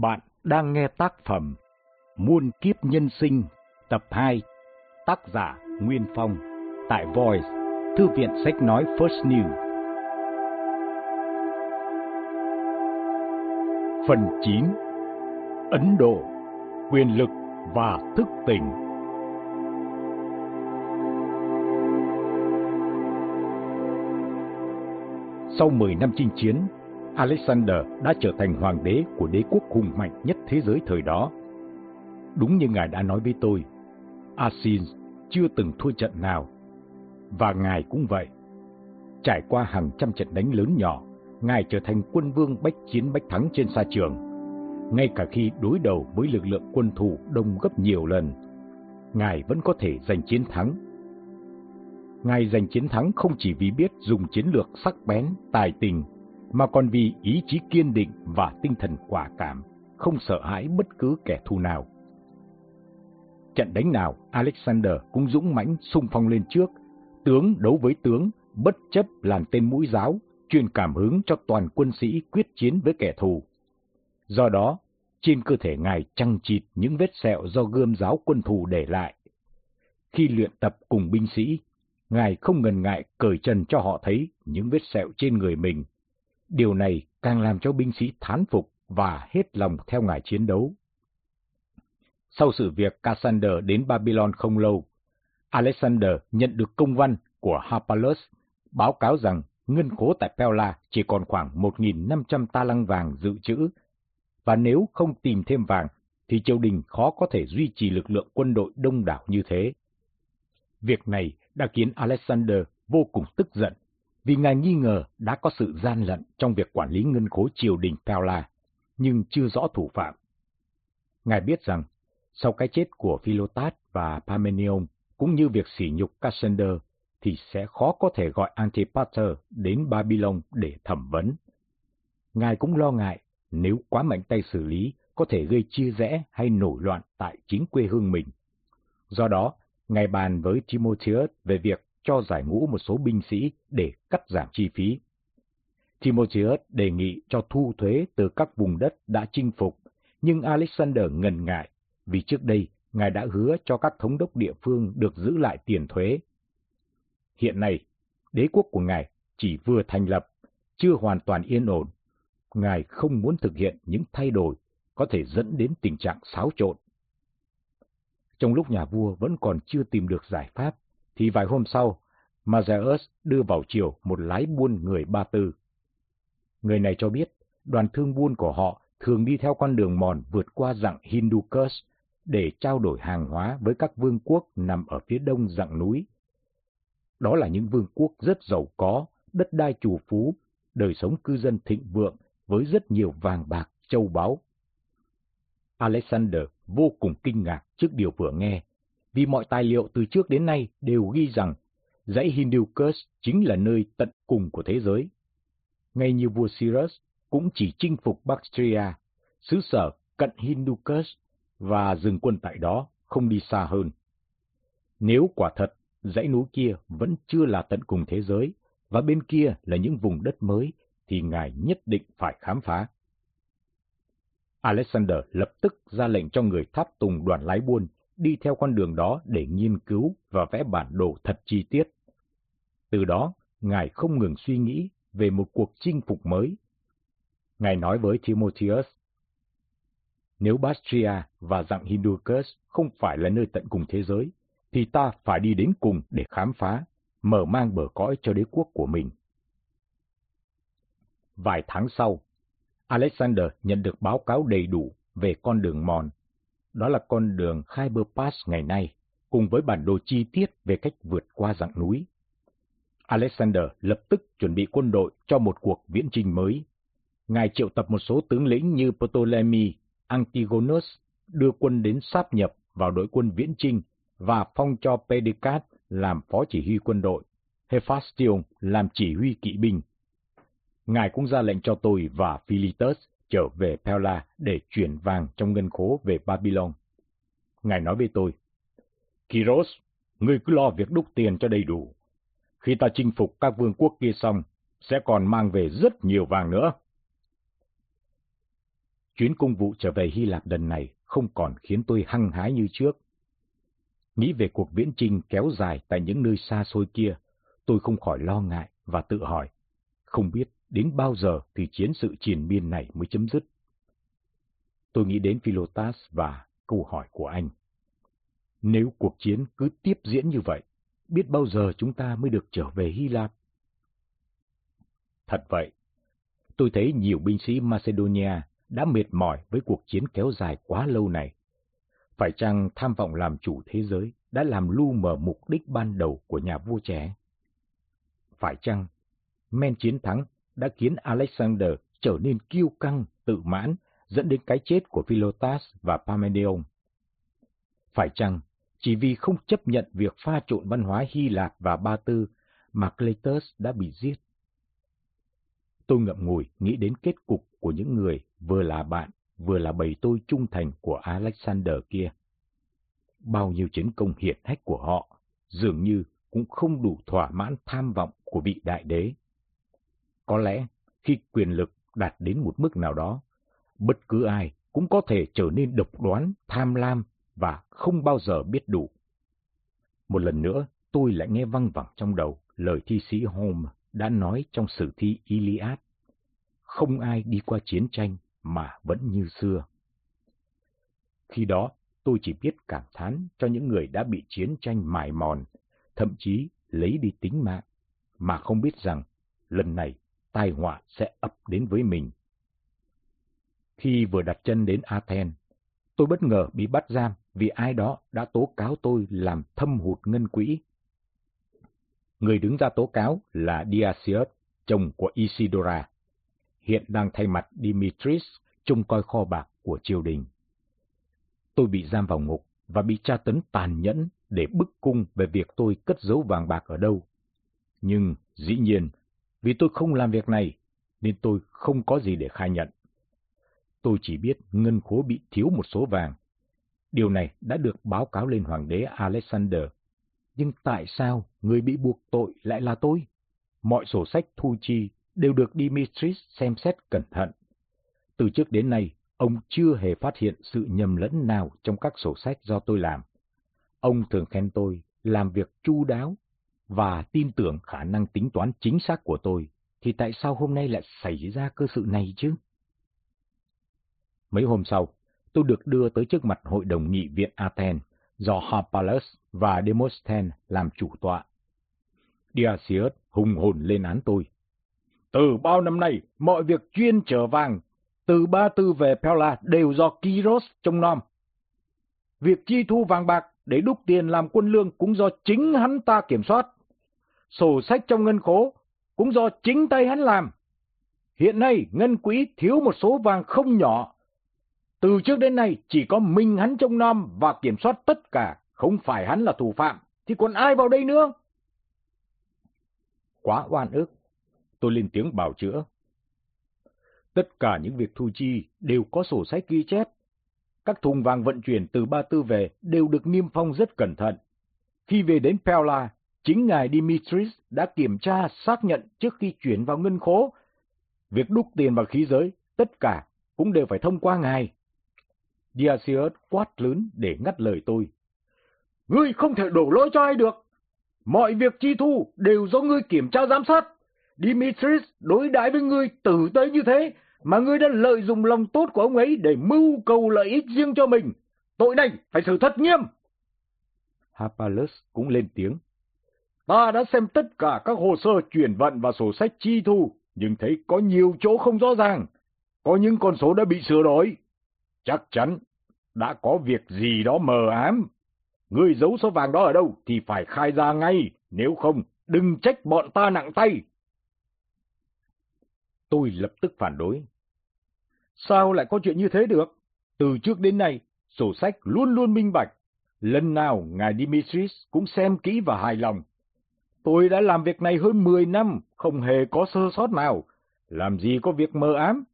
Bạn đang nghe tác phẩm Muôn kiếp nhân sinh tập 2 Tác giả Nguyên Phong Tại Voice Thư viện sách nói First New. Phần 9 Ấn Độ Quyền lực và thức tỉnh. Sau 10 năm chinh chiến, Alexander đã trở thành hoàng đế của đế quốc hùng mạnh nhất thế giới thời đó. Đúng như ngài đã nói với tôi, Asin chưa từng thua trận nào, và ngài cũng vậy. Trải qua hàng trăm trận đánh lớn nhỏ, ngài trở thành quân vương bách chiến bách thắng trên sa trường. Ngay cả khi đối đầu với lực lượng quân thủ đông gấp nhiều lần, ngài vẫn có thể giành chiến thắng. Ngài giành chiến thắng không chỉ vì biết dùng chiến lược sắc bén, tài tình mà còn vì ý chí kiên định và tinh thần quả cảm, không sợ hãi bất cứ kẻ thù nào. Trận đánh nào, Alexander cũng dũng mãnh xung phong lên trước, tướng đấu với tướng, bất chấp làn tên mũi giáo, truyền cảm hứng cho toàn quân sĩ quyết chiến với kẻ thù. Do đó, trên cơ thể ngài chăng chịt những vết sẹo do gươm giáo quân thù để lại. Khi luyện tập cùng binh sĩ, ngài không ngần ngại cởi trần cho họ thấy những vết sẹo trên người mình Điều này càng làm cho binh sĩ thán phục và hết lòng theo ngài chiến đấu. Sau sự việc Cassander đến Babylon không lâu, Alexander nhận được công văn của Harpalus báo cáo rằng ngân cố tại Pella chỉ còn khoảng 1.500 ta lăng vàng dự trữ, và nếu không tìm thêm vàng thì triều đình khó có thể duy trì lực lượng quân đội đông đảo như thế. Việc này đã khiến Alexander vô cùng tức giận vì ngài nghi ngờ đã có sự gian lận trong việc quản lý ngân khố triều đình Pella, nhưng chưa rõ thủ phạm. Ngài biết rằng, sau cái chết của Philotat và Parmenion, cũng như việc sỉ nhục Cassander, thì sẽ khó có thể gọi Antipater đến Babylon để thẩm vấn. Ngài cũng lo ngại nếu quá mạnh tay xử lý có thể gây chia rẽ hay nổi loạn tại chính quê hương mình. Do đó, Ngài bàn với Timotheus về việc cho giải ngũ một số binh sĩ để cắt giảm chi phí. Timotheus đề nghị cho thu thuế từ các vùng đất đã chinh phục, nhưng Alexander ngần ngại vì trước đây ngài đã hứa cho các thống đốc địa phương được giữ lại tiền thuế. Hiện nay, đế quốc của ngài chỉ vừa thành lập, chưa hoàn toàn yên ổn. Ngài không muốn thực hiện những thay đổi có thể dẫn đến tình trạng xáo trộn. Trong lúc nhà vua vẫn còn chưa tìm được giải pháp, thì vài hôm sau, Mazaeus đưa vào triều một lái buôn người Ba Tư. Người này cho biết, đoàn thương buôn của họ thường đi theo con đường mòn vượt qua dặng Hindu Kush để trao đổi hàng hóa với các vương quốc nằm ở phía đông dặng núi. Đó là những vương quốc rất giàu có, đất đai chủ phú, đời sống cư dân thịnh vượng với rất nhiều vàng bạc, châu báu. Alexander vô cùng kinh ngạc trước điều vừa nghe vì mọi tài liệu từ trước đến nay đều ghi rằng dãy Hindu Kush chính là nơi tận cùng của thế giới. Ngay như vua Cyrus cũng chỉ chinh phục Bactria, xứ sở cận Hindu Kush và dừng quân tại đó, không đi xa hơn. Nếu quả thật dãy núi kia vẫn chưa là tận cùng thế giới, và bên kia là những vùng đất mới, thì ngài nhất định phải khám phá. Alexander lập tức ra lệnh cho người tháp tùng đoàn lái buôn đi theo con đường đó để nghiên cứu và vẽ bản đồ thật chi tiết. Từ đó, Ngài không ngừng suy nghĩ về một cuộc chinh phục mới. Ngài nói với Timotheus, nếu Bastria và dạng Hindukos không phải là nơi tận cùng thế giới, thì ta phải đi đến cùng để khám phá, mở mang bờ cõi cho đế quốc của mình. Vài tháng sau, Alexander nhận được báo cáo đầy đủ về con đường mòn đó là con đường Khyber Pass ngày nay, cùng với bản đồ chi tiết về cách vượt qua dạng núi. Alexander lập tức chuẩn bị quân đội cho một cuộc viễn chinh mới. Ngài triệu tập một số tướng lĩnh như Ptolemy, Antigonus đưa quân đến sáp nhập vào đội quân viễn chinh và phong cho Pedicat làm phó chỉ huy quân đội, Hephaestion làm chỉ huy kỵ binh. Ngài cũng ra lệnh cho tôi và Philitus trở về Pella để chuyển vàng trong ngân khố về Babylon. Ngài nói với tôi, Kiros, ngươi cứ lo việc đúc tiền cho đầy đủ. Khi ta chinh phục các vương quốc kia xong, sẽ còn mang về rất nhiều vàng nữa. chuyến công vụ trở về Hy Lạp lần này không còn khiến tôi hăng hái như trước. Nghĩ về cuộc viễn chinh kéo dài tại những nơi xa xôi kia, tôi không khỏi lo ngại và tự hỏi, không biết đến bao giờ thì chiến sự triền miên này mới chấm dứt. Tôi nghĩ đến Philotas và câu hỏi của anh. Nếu cuộc chiến cứ tiếp diễn như vậy, biết bao giờ chúng ta mới được trở về Hy Lạp? Thật vậy, tôi thấy nhiều binh sĩ Macedonia đã mệt mỏi với cuộc chiến kéo dài quá lâu này. Phải chăng tham vọng làm chủ thế giới đã làm lu mờ mục đích ban đầu của nhà vua trẻ? Phải chăng men chiến thắng đã khiến Alexander trở nên kiêu căng, tự mãn, dẫn đến cái chết của Philotas và Parmenion? Phải chăng chỉ vì không chấp nhận việc pha trộn văn hóa Hy Lạp và Ba Tư mà Cletus đã bị giết? Tôi ngậm ngùi nghĩ đến kết cục của những người vừa là bạn, vừa là bầy tôi trung thành của Alexander kia. Bao nhiêu chiến công hiển hách của họ dường như cũng không đủ thỏa mãn tham vọng của vị đại đế. Có lẽ khi quyền lực đạt đến một mức nào đó, bất cứ ai cũng có thể trở nên độc đoán, tham lam và không bao giờ biết đủ. Một lần nữa, tôi lại nghe văng vẳng trong đầu lời thi sĩ Homer đã nói trong sử thi Iliad. Không ai đi qua chiến tranh mà vẫn như xưa. Khi đó, tôi chỉ biết cảm thán cho những người đã bị chiến tranh mài mòn, thậm chí lấy đi tính mạng, mà không biết rằng lần này tai họa sẽ ập đến với mình. Khi vừa đặt chân đến Athens, tôi bất ngờ bị bắt giam vì ai đó đã tố cáo tôi làm thâm hụt ngân quỹ. Người đứng ra tố cáo là Diasius, chồng của Isidora, hiện đang thay mặt Dimitris trông coi kho bạc của triều đình. Tôi bị giam vào ngục và bị tra tấn tàn nhẫn để bức cung về việc tôi cất giấu vàng bạc ở đâu. Nhưng, dĩ nhiên, vì tôi không làm việc này, nên tôi không có gì để khai nhận. Tôi chỉ biết ngân khố bị thiếu một số vàng. Điều này đã được báo cáo lên hoàng đế Alexander. Nhưng tại sao người bị buộc tội lại là tôi? Mọi sổ sách thu chi đều được Dimitris xem xét cẩn thận. Từ trước đến nay, ông chưa hề phát hiện sự nhầm lẫn nào trong các sổ sách do tôi làm. Ông thường khen tôi làm việc chu đáo và tin tưởng khả năng tính toán chính xác của tôi, thì tại sao hôm nay lại xảy ra cơ sự này chứ? Mấy hôm sau, tôi được đưa tới trước mặt hội đồng nghị viện Athens do Harpalus và Demosthenes làm chủ tọa. Diasius hùng hồn lên án tôi. Từ bao năm nay, mọi việc chuyên trở vàng, từ Ba Tư về Pella đều do Kyros trông nom. Việc chi thu vàng bạc để đúc tiền làm quân lương cũng do chính hắn ta kiểm soát. Sổ sách trong ngân khố cũng do chính tay hắn làm. Hiện nay, ngân quỹ thiếu một số vàng không nhỏ. Từ trước đến nay, chỉ có mình hắn trông nom và kiểm soát tất cả, không phải hắn là thủ phạm, thì còn ai vào đây nữa? Quá oan ức, tôi lên tiếng bảo chữa. Tất cả những việc thu chi đều có sổ sách ghi chép. Các thùng vàng vận chuyển từ Ba Tư về đều được niêm phong rất cẩn thận. Khi về đến Pella, chính ngài Dimitris đã kiểm tra xác nhận trước khi chuyển vào ngân khố. Việc đúc tiền vào khí giới, tất cả cũng đều phải thông qua ngài. Diasius quát lớn để ngắt lời tôi. Ngươi không thể đổ lỗi cho ai được. Mọi việc chi thu đều do ngươi kiểm tra giám sát. Dimitris đối đãi với ngươi tử tế như thế, mà ngươi đã lợi dụng lòng tốt của ông ấy để mưu cầu lợi ích riêng cho mình. Tội này phải xử thật nghiêm. Hapalus cũng lên tiếng. Ta đã xem tất cả các hồ sơ chuyển vận và sổ sách chi thu, nhưng thấy có nhiều chỗ không rõ ràng. Có những con số đã bị sửa đổi. Chắc chắn đã có việc gì đó mờ ám. Ngươi giấu số vàng đó ở đâu thì phải khai ra ngay, nếu không đừng trách bọn ta nặng tay. Tôi lập tức phản đối. Sao lại có chuyện như thế được? Từ trước đến nay, sổ sách luôn luôn minh bạch. Lần nào ngài Dimitris cũng xem kỹ và hài lòng. Tôi đã làm việc này hơn 10 năm, không hề có sơ sót nào. Làm gì có việc mơ ám?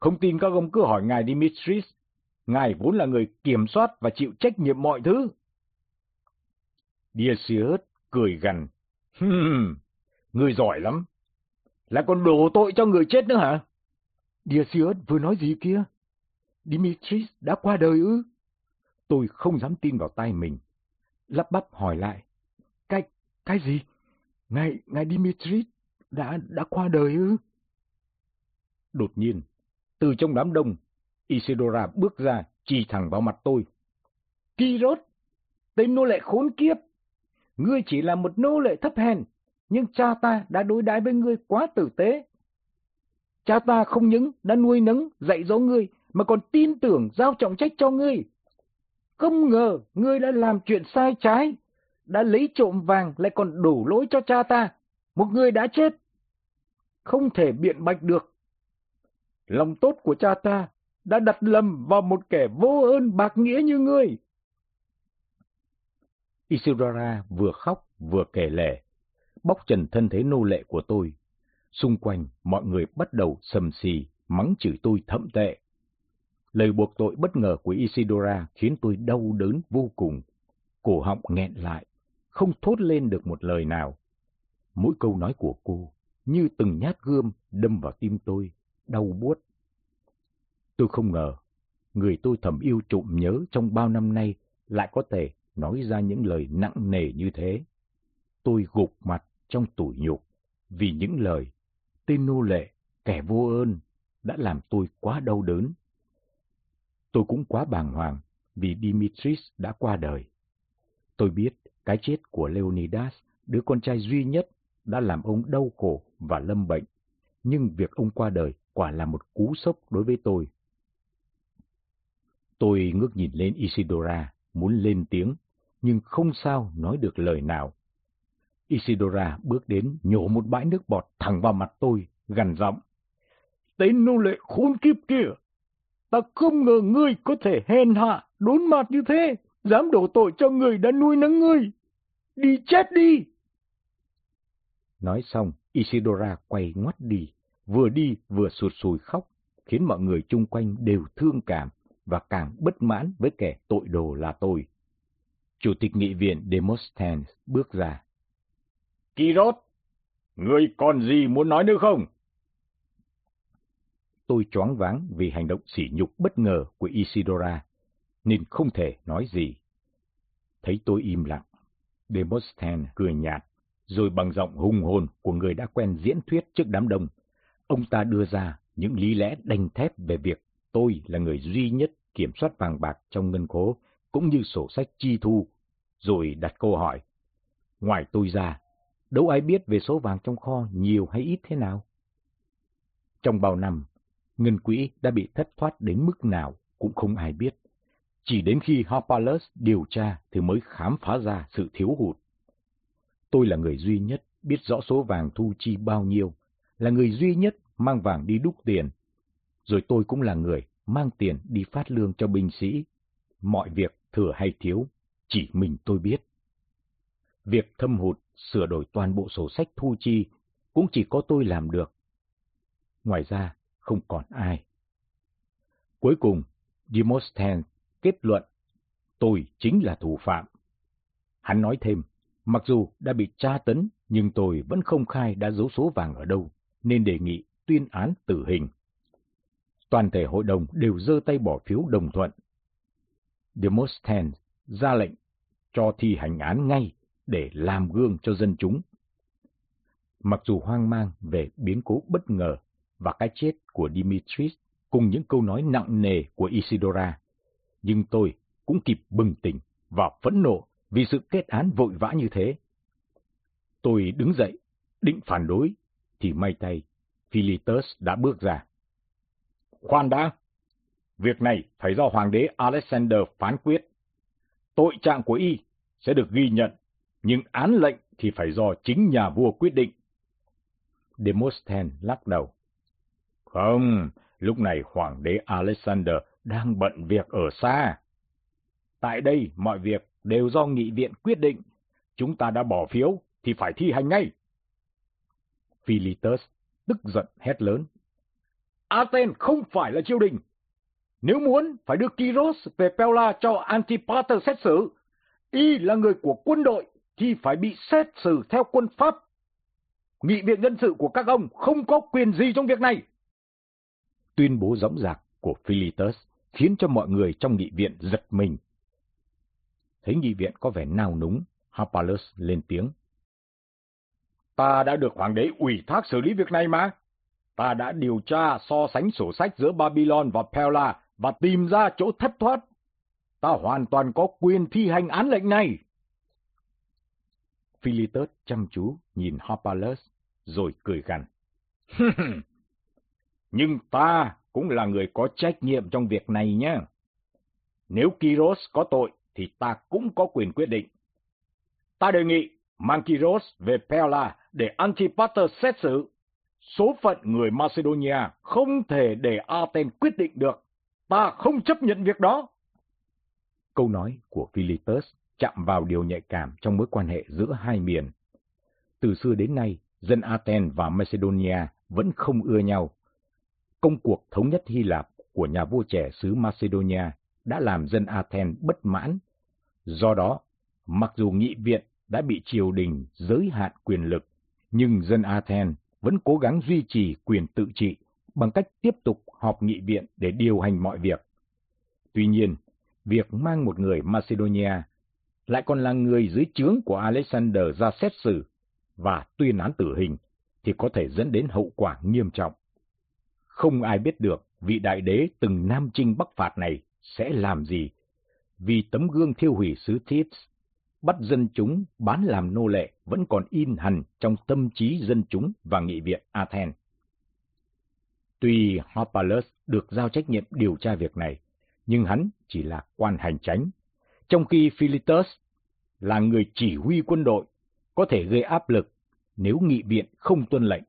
Không tin các ông cứ hỏi ngài Dimitris. Ngài vốn là người kiểm soát và chịu trách nhiệm mọi thứ. Diasius cười gằn. Hừm, người giỏi lắm. Lại còn đổ tội cho người chết nữa hả? Diasius vừa nói gì kia? Dimitris đã qua đời ư? Tôi không dám tin vào tay mình. Lắp bắp hỏi lại. Cái, cái gì? Ngài, ngài Dimitris đã, đã qua đời ư? Đột nhiên, từ trong đám đông, Isidora bước ra, chỉ thẳng vào mặt tôi. Kirot, tên nô lệ khốn kiếp! Ngươi chỉ là một nô lệ thấp hèn, nhưng cha ta đã đối đãi với ngươi quá tử tế. Cha ta không những đã nuôi nấng, dạy dỗ ngươi, mà còn tin tưởng giao trọng trách cho ngươi. Không ngờ ngươi đã làm chuyện sai trái, đã lấy trộm vàng lại còn đổ lỗi cho cha ta, một người đã chết. Không thể biện bạch được. Lòng tốt của cha ta đã đặt lầm vào một kẻ vô ơn bạc nghĩa như ngươi. Isidora vừa khóc vừa kể lể, bóc trần thân thế nô lệ của tôi. Xung quanh mọi người bắt đầu sầm xì, mắng chửi tôi thậm tệ. Lời buộc tội bất ngờ của Isidora khiến tôi đau đớn vô cùng. Cổ họng nghẹn lại, không thốt lên được một lời nào. Mỗi câu nói của cô như từng nhát gươm đâm vào tim tôi, đau buốt. Tôi không ngờ, người tôi thầm yêu trộm nhớ trong bao năm nay lại có thể nói ra những lời nặng nề như thế. Tôi gục mặt trong tủi nhục vì những lời tên nô lệ, kẻ vô ơn đã làm tôi quá đau đớn. Tôi cũng quá bàng hoàng vì Dimitris đã qua đời. Tôi biết cái chết của Leonidas, đứa con trai duy nhất, đã làm ông đau khổ và lâm bệnh, nhưng việc ông qua đời quả là một cú sốc đối với tôi. Tôi ngước nhìn lên Isidora, muốn lên tiếng, nhưng không sao nói được lời nào. Isidora bước đến nhổ một bãi nước bọt thẳng vào mặt tôi, gằn giọng. Tên nô lệ khốn kiếp kia! Ta không ngờ ngươi có thể hèn hạ, đốn mặt như thế, dám đổ tội cho người đã nuôi nấng ngươi. Đi chết đi! Nói xong, Isidora quay ngoắt đi, vừa đi vừa sụt sùi khóc, khiến mọi người chung quanh đều thương cảm và càng bất mãn với kẻ tội đồ là tôi. Chủ tịch nghị viện Demosthenes bước ra. Kirot, ngươi còn gì muốn nói nữa không? Tôi choáng váng vì hành động sỉ nhục bất ngờ của Isidora, nên không thể nói gì. Thấy tôi im lặng, Demosthenes cười nhạt, rồi bằng giọng hùng hồn của người đã quen diễn thuyết trước đám đông, ông ta đưa ra những lý lẽ đanh thép về việc tôi là người duy nhất kiểm soát vàng bạc trong ngân khố, cũng như sổ sách chi thu, rồi đặt câu hỏi. Ngoài tôi ra, đâu ai biết về số vàng trong kho nhiều hay ít thế nào? Trong bao năm, ngân quỹ đã bị thất thoát đến mức nào cũng không ai biết. Chỉ đến khi Harpalus điều tra thì mới khám phá ra sự thiếu hụt. Tôi là người duy nhất biết rõ số vàng thu chi bao nhiêu, là người duy nhất mang vàng đi đúc tiền. Rồi tôi cũng là người mang tiền đi phát lương cho binh sĩ. Mọi việc thừa hay thiếu, chỉ mình tôi biết. Việc thâm hụt sửa đổi toàn bộ sổ sách thu chi cũng chỉ có tôi làm được. Ngoài ra, không còn ai. Cuối cùng, Demosthenes kết luận, tôi chính là thủ phạm. Hắn nói thêm, mặc dù đã bị tra tấn, nhưng tôi vẫn không khai đã giấu số vàng ở đâu, nên đề nghị tuyên án tử hình. Toàn thể hội đồng đều giơ tay bỏ phiếu đồng thuận. Demosthenes ra lệnh cho thi hành án ngay để làm gương cho dân chúng. Mặc dù hoang mang về biến cố bất ngờ và cái chết của Dimitris cùng những câu nói nặng nề của Isidora, nhưng tôi cũng kịp bừng tỉnh và phẫn nộ vì sự kết án vội vã như thế. Tôi đứng dậy, định phản đối, thì may tay, Philitus đã bước ra. Khoan đã! Việc này phải do Hoàng đế Alexander phán quyết. Tội trạng của y sẽ được ghi nhận, nhưng án lệnh thì phải do chính nhà vua quyết định. Demosthenes lắc đầu. Không, lúc này Hoàng đế Alexander đang bận việc ở xa. Tại đây mọi việc đều do nghị viện quyết định. Chúng ta đã bỏ phiếu thì phải thi hành ngay. Philitus tức giận hét lớn. Athens không phải là triều đình. Nếu muốn, phải đưa Kyros về Pella cho Antipater xét xử. Y là người của quân đội, thì phải bị xét xử theo quân Pháp. Nghị viện nhân sự của các ông không có quyền gì trong việc này. Tuyên bố dõng dạc của Philitus khiến cho mọi người trong nghị viện giật mình. Thấy nghị viện có vẻ nao núng, Harpalus lên tiếng. Ta đã được hoàng đế ủy thác xử lý việc này mà. Ta đã điều tra so sánh sổ sách giữa Babylon và Pella và tìm ra chỗ thất thoát. Ta hoàn toàn có quyền thi hành án lệnh này. Philetus chăm chú nhìn Harpalus rồi cười gằn. Nhưng ta cũng là người có trách nhiệm trong việc này nhé. Nếu Kyros có tội, thì ta cũng có quyền quyết định. Ta đề nghị mang Kiros về Pella để Antipater xét xử. Số phận người Macedonia không thể để Athens quyết định được. Ta không chấp nhận việc đó. Câu nói của Philippus chạm vào điều nhạy cảm trong mối quan hệ giữa hai miền. Từ xưa đến nay, dân Athens và Macedonia vẫn không ưa nhau. Công cuộc thống nhất Hy Lạp của nhà vua trẻ xứ Macedonia đã làm dân Athens bất mãn. Do đó, mặc dù nghị viện đã bị triều đình giới hạn quyền lực, nhưng dân Athens vẫn cố gắng duy trì quyền tự trị bằng cách tiếp tục họp nghị viện để điều hành mọi việc. Tuy nhiên, việc mang một người Macedonia lại còn là người dưới trướng của Alexander ra xét xử và tuyên án tử hình thì có thể dẫn đến hậu quả nghiêm trọng. Không ai biết được vị đại đế từng nam chinh bắc phạt này sẽ làm gì, vì tấm gương thiêu hủy xứ Thebes, bắt dân chúng bán làm nô lệ vẫn còn in hằn trong tâm trí dân chúng và nghị viện Athens. Tuy Hopalus được giao trách nhiệm điều tra việc này, nhưng hắn chỉ là quan hành chánh, trong khi Philetus là người chỉ huy quân đội, có thể gây áp lực nếu nghị viện không tuân lệnh.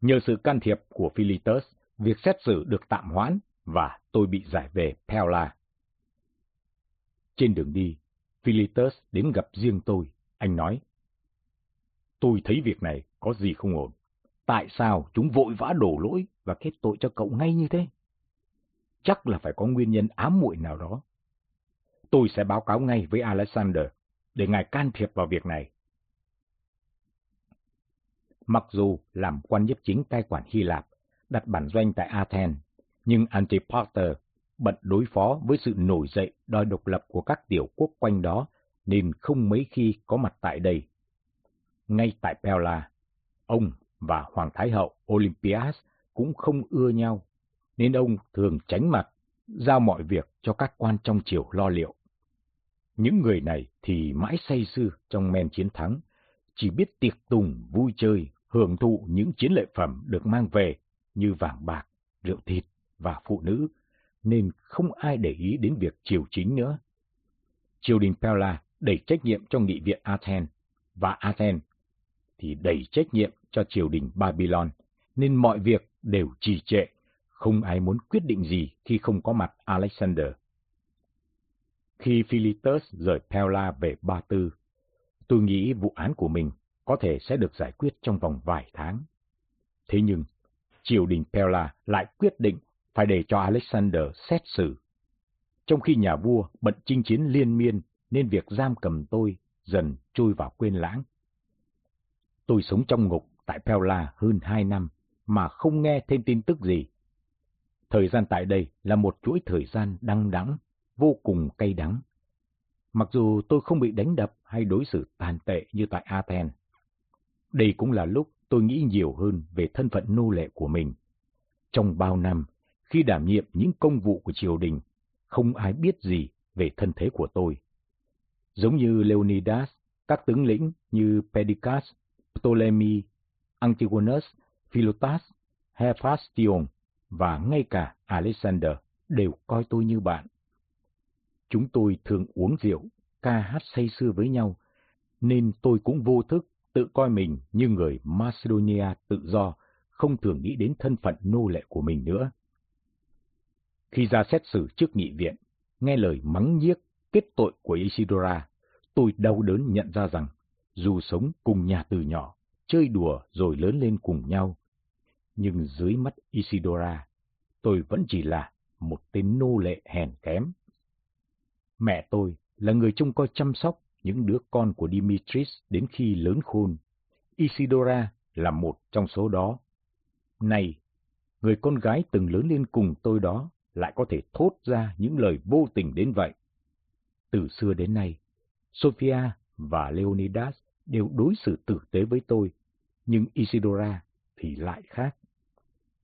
Nhờ sự can thiệp của Philitus, việc xét xử được tạm hoãn và tôi bị giải về Pella. Trên đường đi, Philitus đến gặp riêng tôi, anh nói. Tôi thấy việc này có gì không ổn. Tại sao chúng vội vã đổ lỗi và kết tội cho cậu ngay như thế? Chắc là phải có nguyên nhân ám muội nào đó. Tôi sẽ báo cáo ngay với Alexander để ngài can thiệp vào việc này. Mặc dù làm quan nhiếp chính cai quản Hy Lạp, đặt bản doanh tại Athens, nhưng Antipater bận đối phó với sự nổi dậy đòi độc lập của các tiểu quốc quanh đó nên không mấy khi có mặt tại đây. Ngay tại Pella, ông và Hoàng Thái hậu Olympias cũng không ưa nhau, nên ông thường tránh mặt, giao mọi việc cho các quan trong triều lo liệu. Những người này thì mãi say sưa trong men chiến thắng, chỉ biết tiệc tùng, vui chơi, hưởng thụ những chiến lợi phẩm được mang về như vàng bạc, rượu thịt và phụ nữ, nên không ai để ý đến việc triều chính nữa. Triều đình Pella đẩy trách nhiệm cho nghị viện Athens, và Athens thì đẩy trách nhiệm cho triều đình Babylon, nên mọi việc đều trì trệ, không ai muốn quyết định gì khi không có mặt Alexander. Khi Philetus rời Pella về Ba Tư, tôi nghĩ vụ án của mình có thể sẽ được giải quyết trong vòng vài tháng. Thế nhưng, triều đình Pella lại quyết định phải để cho Alexander xét xử. Trong khi nhà vua bận chinh chiến liên miên nên việc giam cầm tôi dần trôi vào quên lãng. Tôi sống trong ngục tại Pella hơn hai năm mà không nghe thêm tin tức gì. Thời gian tại đây là một chuỗi thời gian đăng đắng, vô cùng cay đắng. Mặc dù tôi không bị đánh đập hay đối xử tàn tệ như tại Athens. Đây cũng là lúc tôi nghĩ nhiều hơn về thân phận nô lệ của mình. Trong bao năm, khi đảm nhiệm những công vụ của triều đình, không ai biết gì về thân thế của tôi. Giống như Leonidas, các tướng lĩnh như Pedicas, Ptolemy, Antigonus, Philotas, Hephaestion và ngay cả Alexander đều coi tôi như bạn. Chúng tôi thường uống rượu, ca hát say sưa với nhau, nên tôi cũng vô thức tự coi mình như người Macedonia tự do, không thường nghĩ đến thân phận nô lệ của mình nữa. Khi ra xét xử trước nghị viện, nghe lời mắng nhiếc kết tội của Isidora, tôi đau đớn nhận ra rằng, dù sống cùng nhà từ nhỏ, chơi đùa rồi lớn lên cùng nhau, nhưng dưới mắt Isidora, tôi vẫn chỉ là một tên nô lệ hèn kém. Mẹ tôi là người trông coi chăm sóc những đứa con của Dimitris đến khi lớn khôn. Isidora là một trong số đó. Này, người con gái từng lớn lên cùng tôi đó lại có thể thốt ra những lời vô tình đến vậy. Từ xưa đến nay, Sophia và Leonidas đều đối xử tử tế với tôi, nhưng Isidora thì lại khác.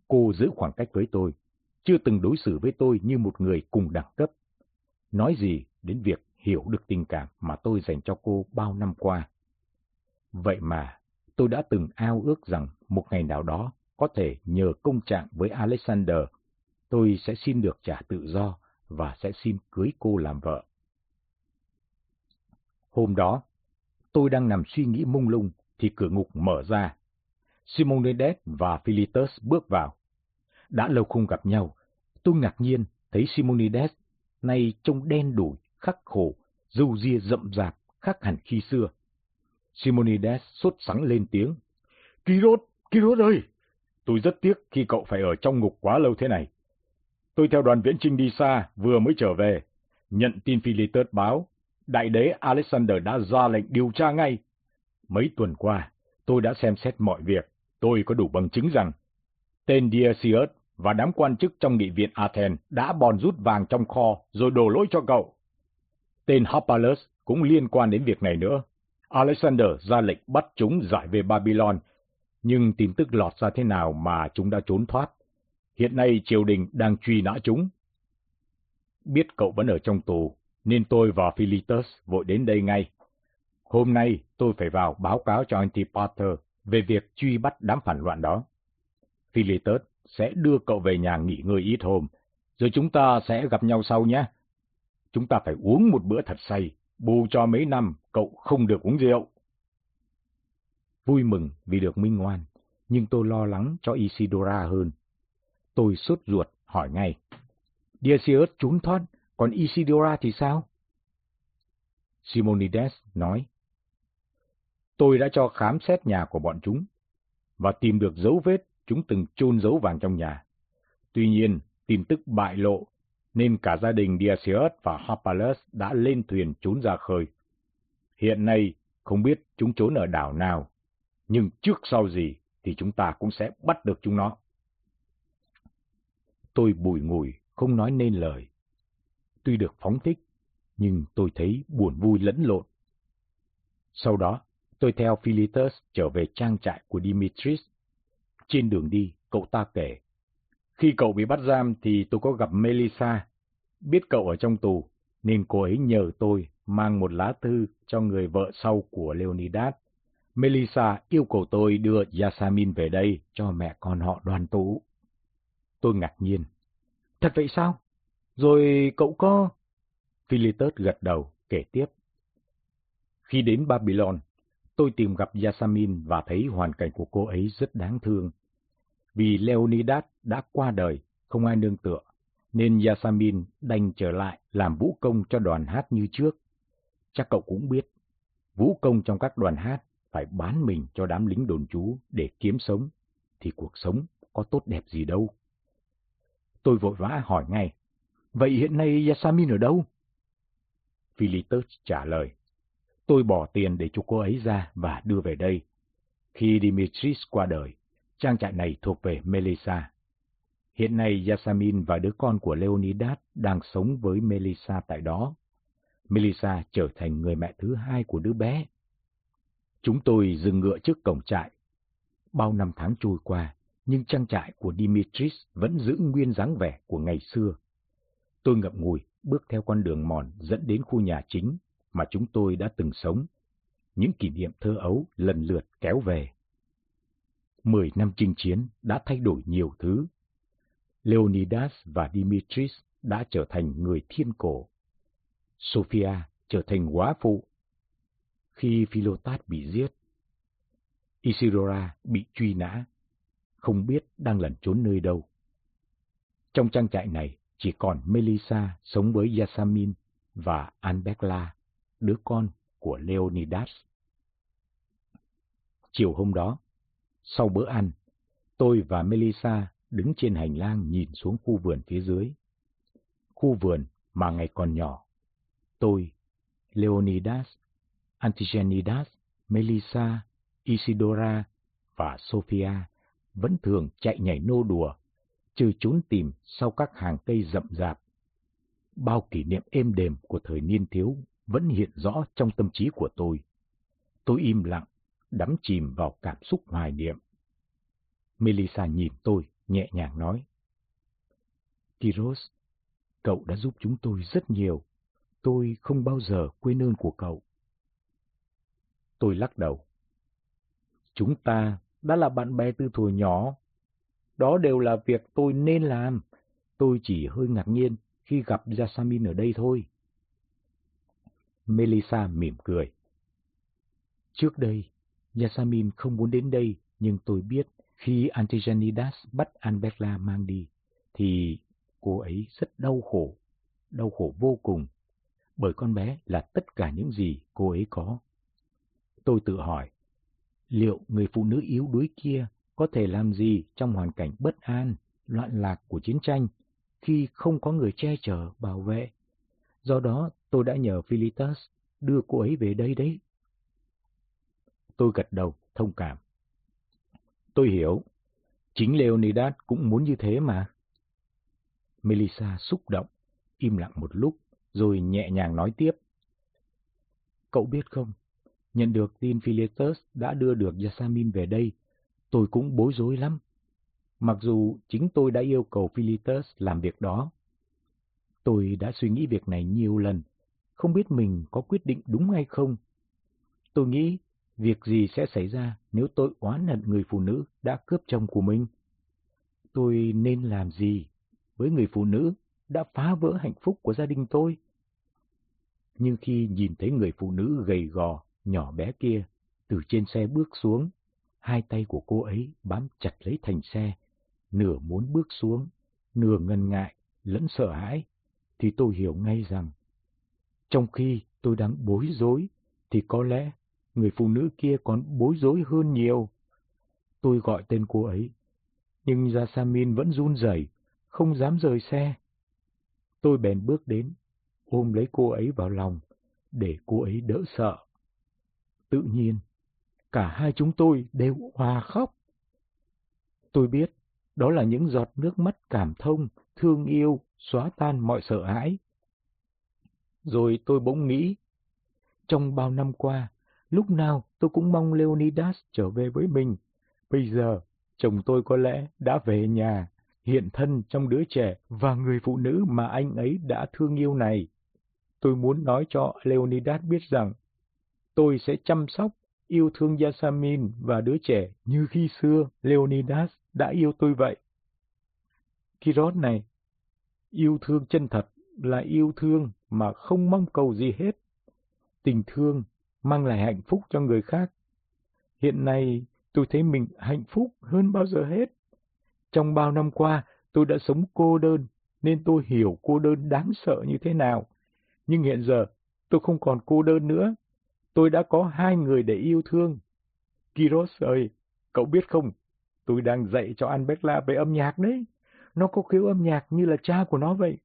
Cô giữ khoảng cách với tôi, chưa từng đối xử với tôi như một người cùng đẳng cấp. Nói gì đến việc hiểu được tình cảm mà tôi dành cho cô bao năm qua. Vậy mà, tôi đã từng ao ước rằng một ngày nào đó có thể nhờ công trạng với Alexander, tôi sẽ xin được trả tự do và sẽ xin cưới cô làm vợ. Hôm đó, tôi đang nằm suy nghĩ mông lung thì cửa ngục mở ra. Simonides và Philitus bước vào. Đã lâu không gặp nhau, tôi ngạc nhiên thấy Simonides nay trông đen đủi, khắc khổ, râu ria rậm rạp, khác hẳn khi xưa. Simonides sốt sắng lên tiếng. Kirot, Kirot ơi! Tôi rất tiếc khi cậu phải ở trong ngục quá lâu thế này. Tôi theo đoàn viễn trinh đi xa, vừa mới trở về. Nhận tin Philetus báo, đại đế Alexander đã ra lệnh điều tra ngay. Mấy tuần qua, tôi đã xem xét mọi việc. Tôi có đủ bằng chứng rằng tên Diasius và đám quan chức trong nghị viện Athens đã bòn rút vàng trong kho rồi đổ lỗi cho cậu. Tên Harpalus cũng liên quan đến việc này nữa. Alexander ra lệnh bắt chúng giải về Babylon, nhưng tin tức lọt ra thế nào mà chúng đã trốn thoát. Hiện nay triều đình đang truy nã chúng. Biết cậu vẫn ở trong tù, nên tôi và Philitus vội đến đây ngay. Hôm nay tôi phải vào báo cáo cho Antipater về việc truy bắt đám phản loạn đó. Philitus sẽ đưa cậu về nhà nghỉ ngơi ít hôm, rồi chúng ta sẽ gặp nhau sau nhé. Chúng ta phải uống một bữa thật say, bù cho mấy năm cậu không được uống rượu. Vui mừng vì được minh ngoan, nhưng tôi lo lắng cho Isidora hơn. Tôi sốt ruột hỏi ngay. Diasius trốn thoát, còn Isidora thì sao? Simonides nói. Tôi đã cho khám xét nhà của bọn chúng và tìm được dấu vết chúng từng chôn giấu vàng trong nhà. Tuy nhiên, tin tức bại lộ, nên cả gia đình Diasius và Harpalus đã lên thuyền trốn ra khơi. Hiện nay, không biết chúng trốn ở đảo nào, nhưng trước sau gì thì chúng ta cũng sẽ bắt được chúng nó. Tôi bùi ngùi, không nói nên lời. Tuy được phóng thích, nhưng tôi thấy buồn vui lẫn lộn. Sau đó, tôi theo Philitus trở về trang trại của Dimitris trên đường đi, cậu ta kể. Khi cậu bị bắt giam thì tôi có gặp Melissa. Biết cậu ở trong tù, nên cô ấy nhờ tôi mang một lá thư cho người vợ sau của Leonidas. Melissa yêu cầu tôi đưa Yasamin về đây cho mẹ con họ đoàn tụ. Tôi ngạc nhiên. Thật vậy sao? Rồi cậu có... Philetus gật đầu, kể tiếp. Khi đến Babylon, tôi tìm gặp Yasamin và thấy hoàn cảnh của cô ấy rất đáng thương. Vì Leonidas đã qua đời, không ai nương tựa, nên Yasamin đành trở lại làm vũ công cho đoàn hát như trước. Chắc cậu cũng biết, vũ công trong các đoàn hát phải bán mình cho đám lính đồn trú để kiếm sống, thì cuộc sống có tốt đẹp gì đâu. Tôi vội vã hỏi ngay, vậy hiện nay Yasamin ở đâu? Philitus trả lời, tôi bỏ tiền để cho cô ấy ra và đưa về đây. Khi Dimitris qua đời, Trang trại này thuộc về Melissa. Hiện nay Yasamin và đứa con của Leonidas đang sống với Melissa tại đó. Melissa trở thành người mẹ thứ hai của đứa bé. Chúng tôi dừng ngựa trước cổng trại. Bao năm tháng trôi qua, nhưng trang trại của Dimitris vẫn giữ nguyên dáng vẻ của ngày xưa. Tôi ngậm ngùi bước theo con đường mòn dẫn đến khu nhà chính mà chúng tôi đã từng sống. Những kỷ niệm thơ ấu lần lượt kéo về. Mười năm chinh chiến đã thay đổi nhiều thứ. Leonidas và Dimitris đã trở thành người thiên cổ. Sophia trở thành quá phụ. Khi Philotat bị giết, Isidora bị truy nã, không biết đang lẩn trốn nơi đâu. Trong trang trại này chỉ còn Melissa sống với Yasamin và Anbekla, đứa con của Leonidas. Chiều hôm đó, sau bữa ăn, tôi và Melissa đứng trên hành lang nhìn xuống khu vườn phía dưới. Khu vườn mà ngày còn nhỏ, tôi, Leonidas, Antigenidas, Melissa, Isidora và Sophia vẫn thường chạy nhảy nô đùa, trừ trốn tìm sau các hàng cây rậm rạp. Bao kỷ niệm êm đềm của thời niên thiếu vẫn hiện rõ trong tâm trí của tôi. Tôi im lặng, đắm chìm vào cảm xúc hoài niệm. Melissa nhìn tôi, nhẹ nhàng nói. Kiros, cậu đã giúp chúng tôi rất nhiều. Tôi không bao giờ quên ơn của cậu. Tôi lắc đầu. Chúng ta đã là bạn bè từ thuở nhỏ. Đó đều là việc tôi nên làm. Tôi chỉ hơi ngạc nhiên khi gặp Jasmine ở đây thôi. Melissa mỉm cười. Trước đây, Jasmine không muốn đến đây, nhưng tôi biết khi Antigenidas bắt Albella mang đi, thì cô ấy rất đau khổ, đau khổ vô cùng, bởi con bé là tất cả những gì cô ấy có. Tôi tự hỏi, liệu người phụ nữ yếu đuối kia có thể làm gì trong hoàn cảnh bất an, loạn lạc của chiến tranh khi không có người che chở, bảo vệ? Do đó, tôi đã nhờ Philitas đưa cô ấy về đây đấy. Tôi gật đầu, thông cảm. Tôi hiểu. Chính Leonidas cũng muốn như thế mà. Melissa xúc động, im lặng một lúc, rồi nhẹ nhàng nói tiếp. Cậu biết không, nhận được tin Philetus đã đưa được Yasamin về đây, tôi cũng bối rối lắm. Mặc dù chính tôi đã yêu cầu Philetus làm việc đó. Tôi đã suy nghĩ việc này nhiều lần, không biết mình có quyết định đúng hay không. Tôi nghĩ việc gì sẽ xảy ra nếu tôi oán hận người phụ nữ đã cướp chồng của mình. Tôi nên làm gì với người phụ nữ đã phá vỡ hạnh phúc của gia đình tôi? Nhưng khi nhìn thấy người phụ nữ gầy gò, nhỏ bé kia, từ trên xe bước xuống, hai tay của cô ấy bám chặt lấy thành xe, nửa muốn bước xuống, nửa ngần ngại, lẫn sợ hãi, thì tôi hiểu ngay rằng trong khi tôi đang bối rối, thì có lẽ người phụ nữ kia còn bối rối hơn nhiều. Tôi gọi tên cô ấy, nhưng Yasamin vẫn run rẩy, không dám rời xe. Tôi bèn bước đến, ôm lấy cô ấy vào lòng, để cô ấy đỡ sợ. Tự nhiên, cả hai chúng tôi đều hòa khóc. Tôi biết, đó là những giọt nước mắt cảm thông, thương yêu, xóa tan mọi sợ hãi, rồi tôi bỗng nghĩ, trong bao năm qua, lúc nào tôi cũng mong Leonidas trở về với mình. Bây giờ, chồng tôi có lẽ đã về nhà, hiện thân trong đứa trẻ và người phụ nữ mà anh ấy đã thương yêu này. Tôi muốn nói cho Leonidas biết rằng, tôi sẽ chăm sóc, yêu thương Yasamin và đứa trẻ như khi xưa Leonidas đã yêu tôi vậy. Kirot này, yêu thương chân thật là yêu thương mà không mong cầu gì hết. Tình thương mang lại hạnh phúc cho người khác. Hiện nay tôi thấy mình hạnh phúc hơn bao giờ hết. Trong bao năm qua tôi đã sống cô đơn nên tôi hiểu cô đơn đáng sợ như thế nào. Nhưng hiện giờ tôi không còn cô đơn nữa. Tôi đã có hai người để yêu thương. Kiros ơi, cậu biết không, tôi đang dạy cho Anbekla về âm nhạc đấy. Nó có khiếu âm nhạc như là cha của nó vậy.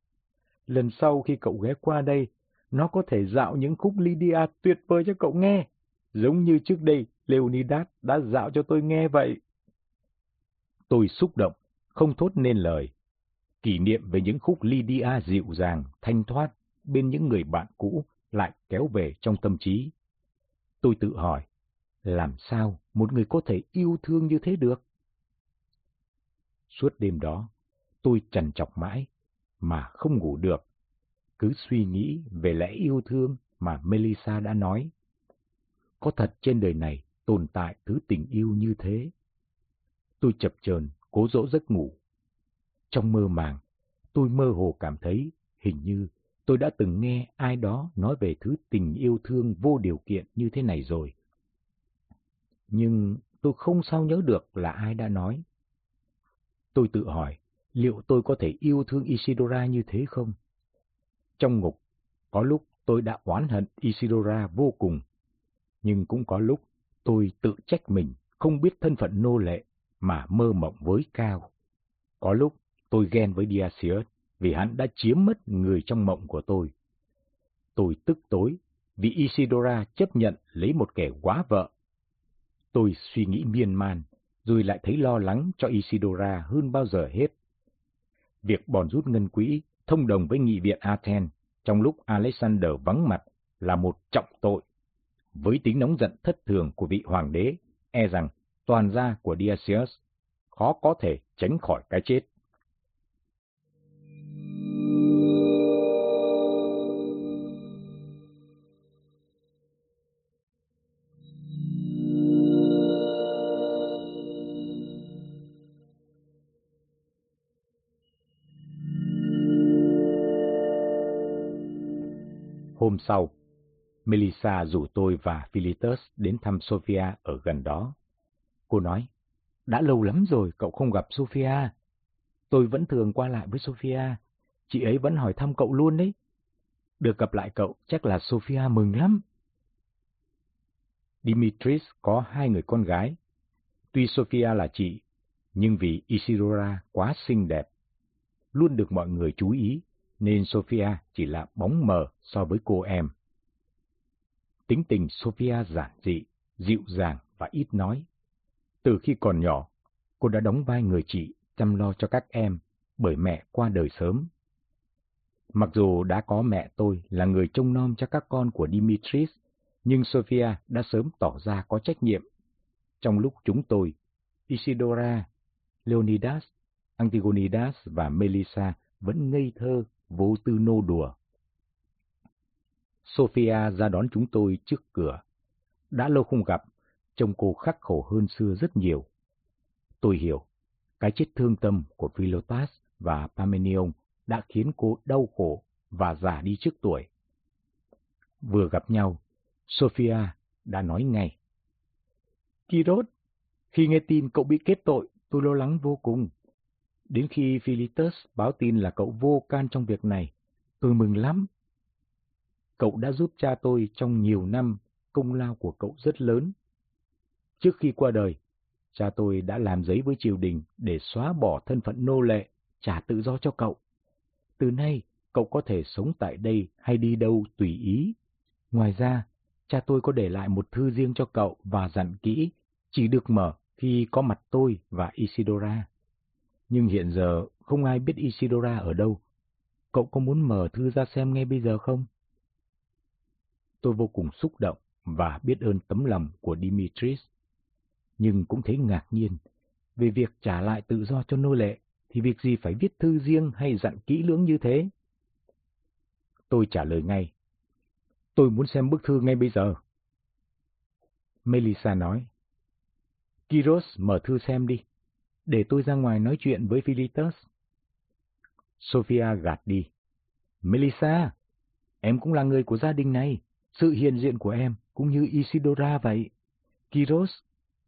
Lần sau khi cậu ghé qua đây, nó có thể dạo những khúc Lydia tuyệt vời cho cậu nghe, giống như trước đây Leonidas đã dạo cho tôi nghe vậy. Tôi xúc động, không thốt nên lời. Kỷ niệm về những khúc Lydia dịu dàng, thanh thoát bên những người bạn cũ lại kéo về trong tâm trí. Tôi tự hỏi, làm sao một người có thể yêu thương như thế được? Suốt đêm đó, tôi trằn trọc mãi, mà không ngủ được. Cứ suy nghĩ về lẽ yêu thương mà Melissa đã nói. Có thật trên đời này tồn tại thứ tình yêu như thế. Tôi chập chờn cố dỗ giấc ngủ. Trong mơ màng, tôi mơ hồ cảm thấy hình như tôi đã từng nghe ai đó nói về thứ tình yêu thương vô điều kiện như thế này rồi. Nhưng tôi không sao nhớ được là ai đã nói. Tôi tự hỏi, liệu tôi có thể yêu thương Isidora như thế không? Trong ngục, có lúc tôi đã oán hận Isidora vô cùng, nhưng cũng có lúc tôi tự trách mình không biết thân phận nô lệ mà mơ mộng với cao. Có lúc tôi ghen với Diasius vì hắn đã chiếm mất người trong mộng của tôi. Tôi tức tối vì Isidora chấp nhận lấy một kẻ quá vợ. Tôi suy nghĩ miên man, rồi lại thấy lo lắng cho Isidora hơn bao giờ hết Việc bòn rút ngân quỹ thông đồng với nghị viện Athens trong lúc Alexander vắng mặt là một trọng tội. Với tính nóng giận thất thường của vị hoàng đế, e rằng toàn gia của Diasius khó có thể tránh khỏi cái chết. Hôm sau, Melissa rủ tôi và Philitus đến thăm Sophia ở gần đó. Cô nói, đã lâu lắm rồi cậu không gặp Sophia. Tôi vẫn thường qua lại với Sophia. Chị ấy vẫn hỏi thăm cậu luôn đấy. Được gặp lại cậu chắc là Sophia mừng lắm. Dimitris có hai người con gái. Tuy Sophia là chị, nhưng vì Isidora quá xinh đẹp, luôn được mọi người chú ý, nên Sophia chỉ là bóng mờ so với cô em. Tính tình Sophia giản dị, dịu dàng và ít nói. Từ khi còn nhỏ, cô đã đóng vai người chị chăm lo cho các em bởi mẹ qua đời sớm. Mặc dù đã có mẹ tôi là người trông nom cho các con của Dimitris, nhưng Sophia đã sớm tỏ ra có trách nhiệm. Trong lúc chúng tôi, Isidora, Leonidas, Antigonidas và Melissa vẫn ngây thơ, vô tư nô đùa. Sophia ra đón chúng tôi trước cửa. Đã lâu không gặp, trông cô khắc khổ hơn xưa rất nhiều. Tôi hiểu, cái chết thương tâm của Philotas và Parmenion đã khiến cô đau khổ và già đi trước tuổi. Vừa gặp nhau, Sophia đã nói ngay. Kirot, khi nghe tin cậu bị kết tội, tôi lo lắng vô cùng. Đến khi Philitus báo tin là cậu vô can trong việc này, tôi mừng lắm. Cậu đã giúp cha tôi trong nhiều năm, công lao của cậu rất lớn. Trước khi qua đời, cha tôi đã làm giấy với triều đình để xóa bỏ thân phận nô lệ, trả tự do cho cậu. Từ nay, cậu có thể sống tại đây hay đi đâu tùy ý. Ngoài ra, cha tôi có để lại một thư riêng cho cậu và dặn kỹ, chỉ được mở khi có mặt tôi và Isidora. Nhưng hiện giờ không ai biết Isidora ở đâu. Cậu có muốn mở thư ra xem ngay bây giờ không? Tôi vô cùng xúc động và biết ơn tấm lòng của Dimitris. Nhưng cũng thấy ngạc nhiên, về việc trả lại tự do cho nô lệ, thì việc gì phải viết thư riêng hay dặn kỹ lưỡng như thế? Tôi trả lời ngay. Tôi muốn xem bức thư ngay bây giờ. Melissa nói. Kiros mở thư xem đi, để tôi ra ngoài nói chuyện với Philitus. Sophia gạt đi. Melissa, em cũng là người của gia đình này. Sự hiện diện của em cũng như Isidora vậy. Kiros,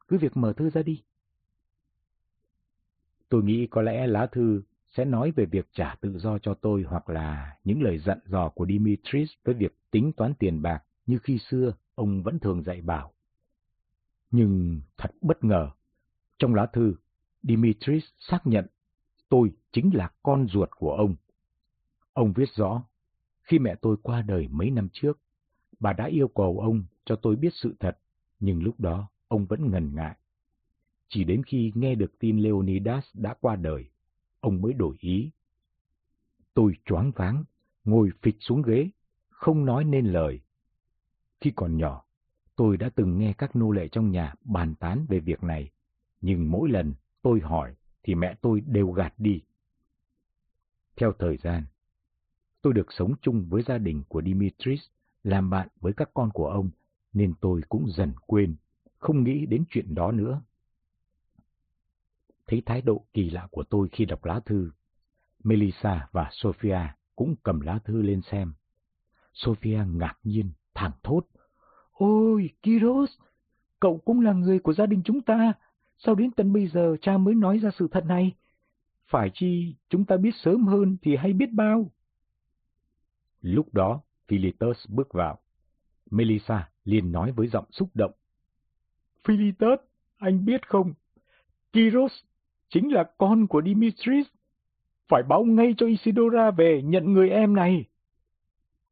cứ việc mở thư ra đi. Tôi nghĩ có lẽ lá thư sẽ nói về việc trả tự do cho tôi hoặc là những lời dặn dò của Dimitris với việc tính toán tiền bạc như khi xưa ông vẫn thường dạy bảo. Nhưng thật bất ngờ, trong lá thư, Dimitris xác nhận tôi chính là con ruột của ông. Ông viết rõ, khi mẹ tôi qua đời mấy năm trước, bà đã yêu cầu ông cho tôi biết sự thật, nhưng lúc đó ông vẫn ngần ngại. Chỉ đến khi nghe được tin Leonidas đã qua đời, ông mới đổi ý. Tôi choáng váng, ngồi phịch xuống ghế, không nói nên lời. Khi còn nhỏ, tôi đã từng nghe các nô lệ trong nhà bàn tán về việc này, nhưng mỗi lần tôi hỏi thì mẹ tôi đều gạt đi. Theo thời gian, tôi được sống chung với gia đình của Dimitris, làm bạn với các con của ông, nên tôi cũng dần quên, không nghĩ đến chuyện đó nữa. Thấy thái độ kỳ lạ của tôi khi đọc lá thư, Melissa và Sophia cũng cầm lá thư lên xem. Sophia ngạc nhiên, thẳng thốt. Ôi, Kiros, cậu cũng là người của gia đình chúng ta. Sao đến tận bây giờ cha mới nói ra sự thật này? Phải chi chúng ta biết sớm hơn thì hay biết bao. Lúc đó, Philitus bước vào. Melissa liền nói với giọng xúc động. Philitus, anh biết không? Kiros chính là con của Dimitris. Phải báo ngay cho Isidora về nhận người em này.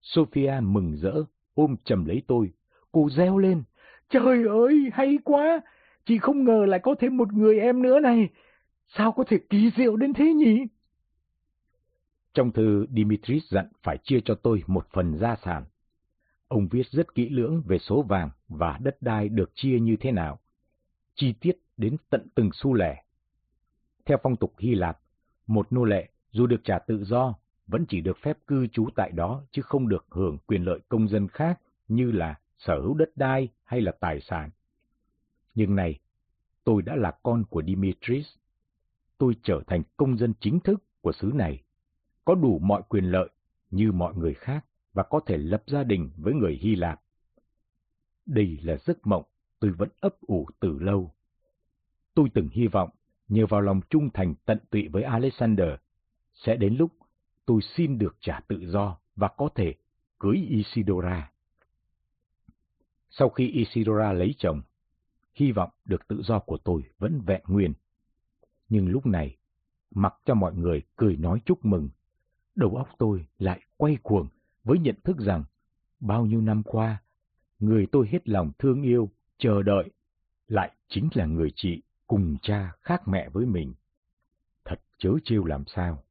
Sophia mừng rỡ, ôm chầm lấy tôi. Cô reo lên. Trời ơi, hay quá! Chị không ngờ lại có thêm một người em nữa này. Sao có thể kỳ diệu đến thế nhỉ? Trong thư, Dimitris dặn phải chia cho tôi một phần gia sản. Ông viết rất kỹ lưỡng về số vàng và đất đai được chia như thế nào, chi tiết đến tận từng xu lẻ. Theo phong tục Hy Lạp, một nô lệ dù được trả tự do vẫn chỉ được phép cư trú tại đó chứ không được hưởng quyền lợi công dân khác như là sở hữu đất đai hay là tài sản. Nhưng này, tôi đã là con của Dimitris. Tôi trở thành công dân chính thức của xứ này, có đủ mọi quyền lợi như mọi người khác và có thể lập gia đình với người Hy Lạp. Đây là giấc mộng tôi vẫn ấp ủ từ lâu. Tôi từng hy vọng, nhờ vào lòng trung thành tận tụy với Alexander, sẽ đến lúc tôi xin được trả tự do và có thể cưới Isidora. Sau khi Isidora lấy chồng, hy vọng được tự do của tôi vẫn vẹn nguyên. Nhưng lúc này, mặc cho mọi người cười nói chúc mừng, đầu óc tôi lại quay cuồng với nhận thức rằng bao nhiêu năm qua, người tôi hết lòng thương yêu, chờ đợi, lại chính là người chị cùng cha khác mẹ với mình. Thật chớ trêu làm sao.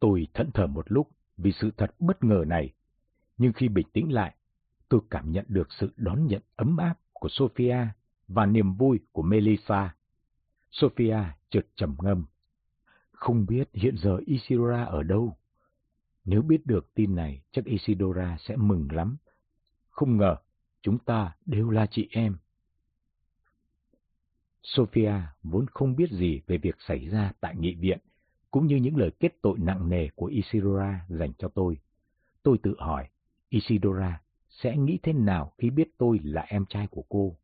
Tôi thẫn thờ một lúc vì sự thật bất ngờ này, nhưng khi bình tĩnh lại, tôi cảm nhận được sự đón nhận ấm áp của Sophia và niềm vui của Melissa. Sophia chợt trầm ngâm. Không biết hiện giờ Isidora ở đâu? Nếu biết được tin này, chắc Isidora sẽ mừng lắm. Không ngờ, chúng ta đều là chị em. Sophia vốn không biết gì về việc xảy ra tại nghị viện, cũng như những lời kết tội nặng nề của Isidora dành cho tôi. Tôi tự hỏi, Isidora sẽ nghĩ thế nào khi biết tôi là em trai của cô?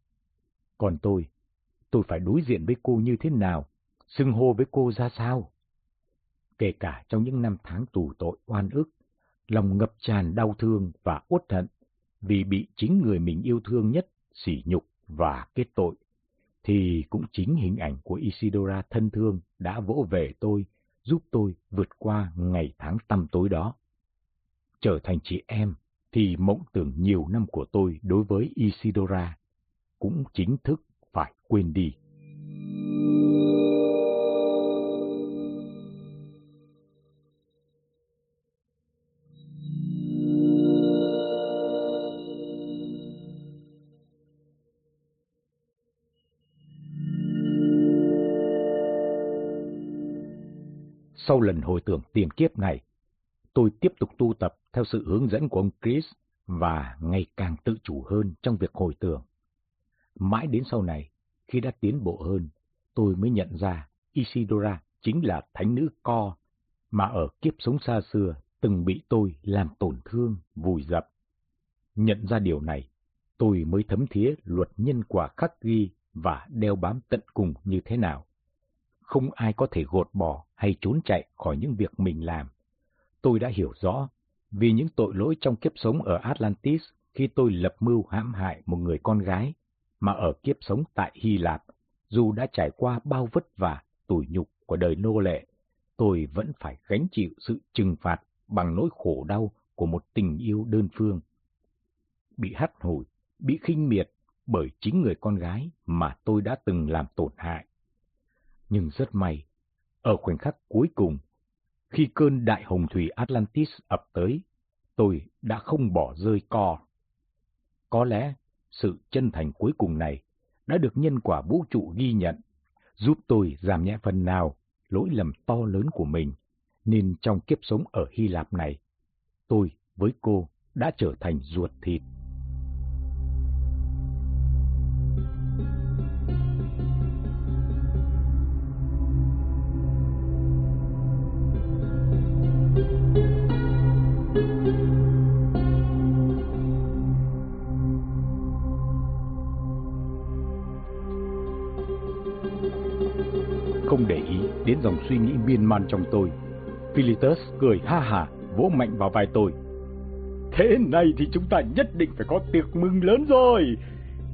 Còn tôi, tôi phải đối diện với cô như thế nào, xưng hô với cô ra sao? Kể cả trong những năm tháng tù tội oan ức, lòng ngập tràn đau thương và uất hận vì bị chính người mình yêu thương nhất sỉ nhục và kết tội, thì cũng chính hình ảnh của Isidora thân thương đã vỗ về tôi, giúp tôi vượt qua ngày tháng tăm tối đó. Trở thành chị em thì mộng tưởng nhiều năm của tôi đối với Isidora cũng chính thức phải quên đi. Sau lần hồi tưởng tiền kiếp này, tôi tiếp tục tu tập theo sự hướng dẫn của ông Chris và ngày càng tự chủ hơn trong việc hồi tưởng. Mãi đến sau này, khi đã tiến bộ hơn, tôi mới nhận ra Isidora chính là thánh nữ co mà ở kiếp sống xa xưa từng bị tôi làm tổn thương, vùi dập. Nhận ra điều này, tôi mới thấm thía luật nhân quả khắc ghi và đeo bám tận cùng như thế nào. Không ai có thể gột bỏ hay trốn chạy khỏi những việc mình làm. Tôi đã hiểu rõ vì những tội lỗi trong kiếp sống ở Atlantis khi tôi lập mưu hãm hại một người con gái, mà ở kiếp sống tại Hy Lạp, dù đã trải qua bao vất vả, tủi nhục của đời nô lệ, tôi vẫn phải gánh chịu sự trừng phạt bằng nỗi khổ đau của một tình yêu đơn phương. Bị hắt hủi, bị khinh miệt bởi chính người con gái mà tôi đã từng làm tổn hại. Nhưng rất may, ở khoảnh khắc cuối cùng, khi cơn đại hồng thủy Atlantis ập tới, tôi đã không bỏ rơi co. Có lẽ sự chân thành cuối cùng này đã được nhân quả vũ trụ ghi nhận, giúp tôi giảm nhẹ phần nào lỗi lầm to lớn của mình, nên trong kiếp sống ở Hy Lạp này, tôi với cô đã trở thành ruột thịt. Miên man trong tôi, Philitus cười ha hả, vỗ mạnh vào vai tôi. Thế này thì chúng ta nhất định phải có tiệc mừng lớn rồi.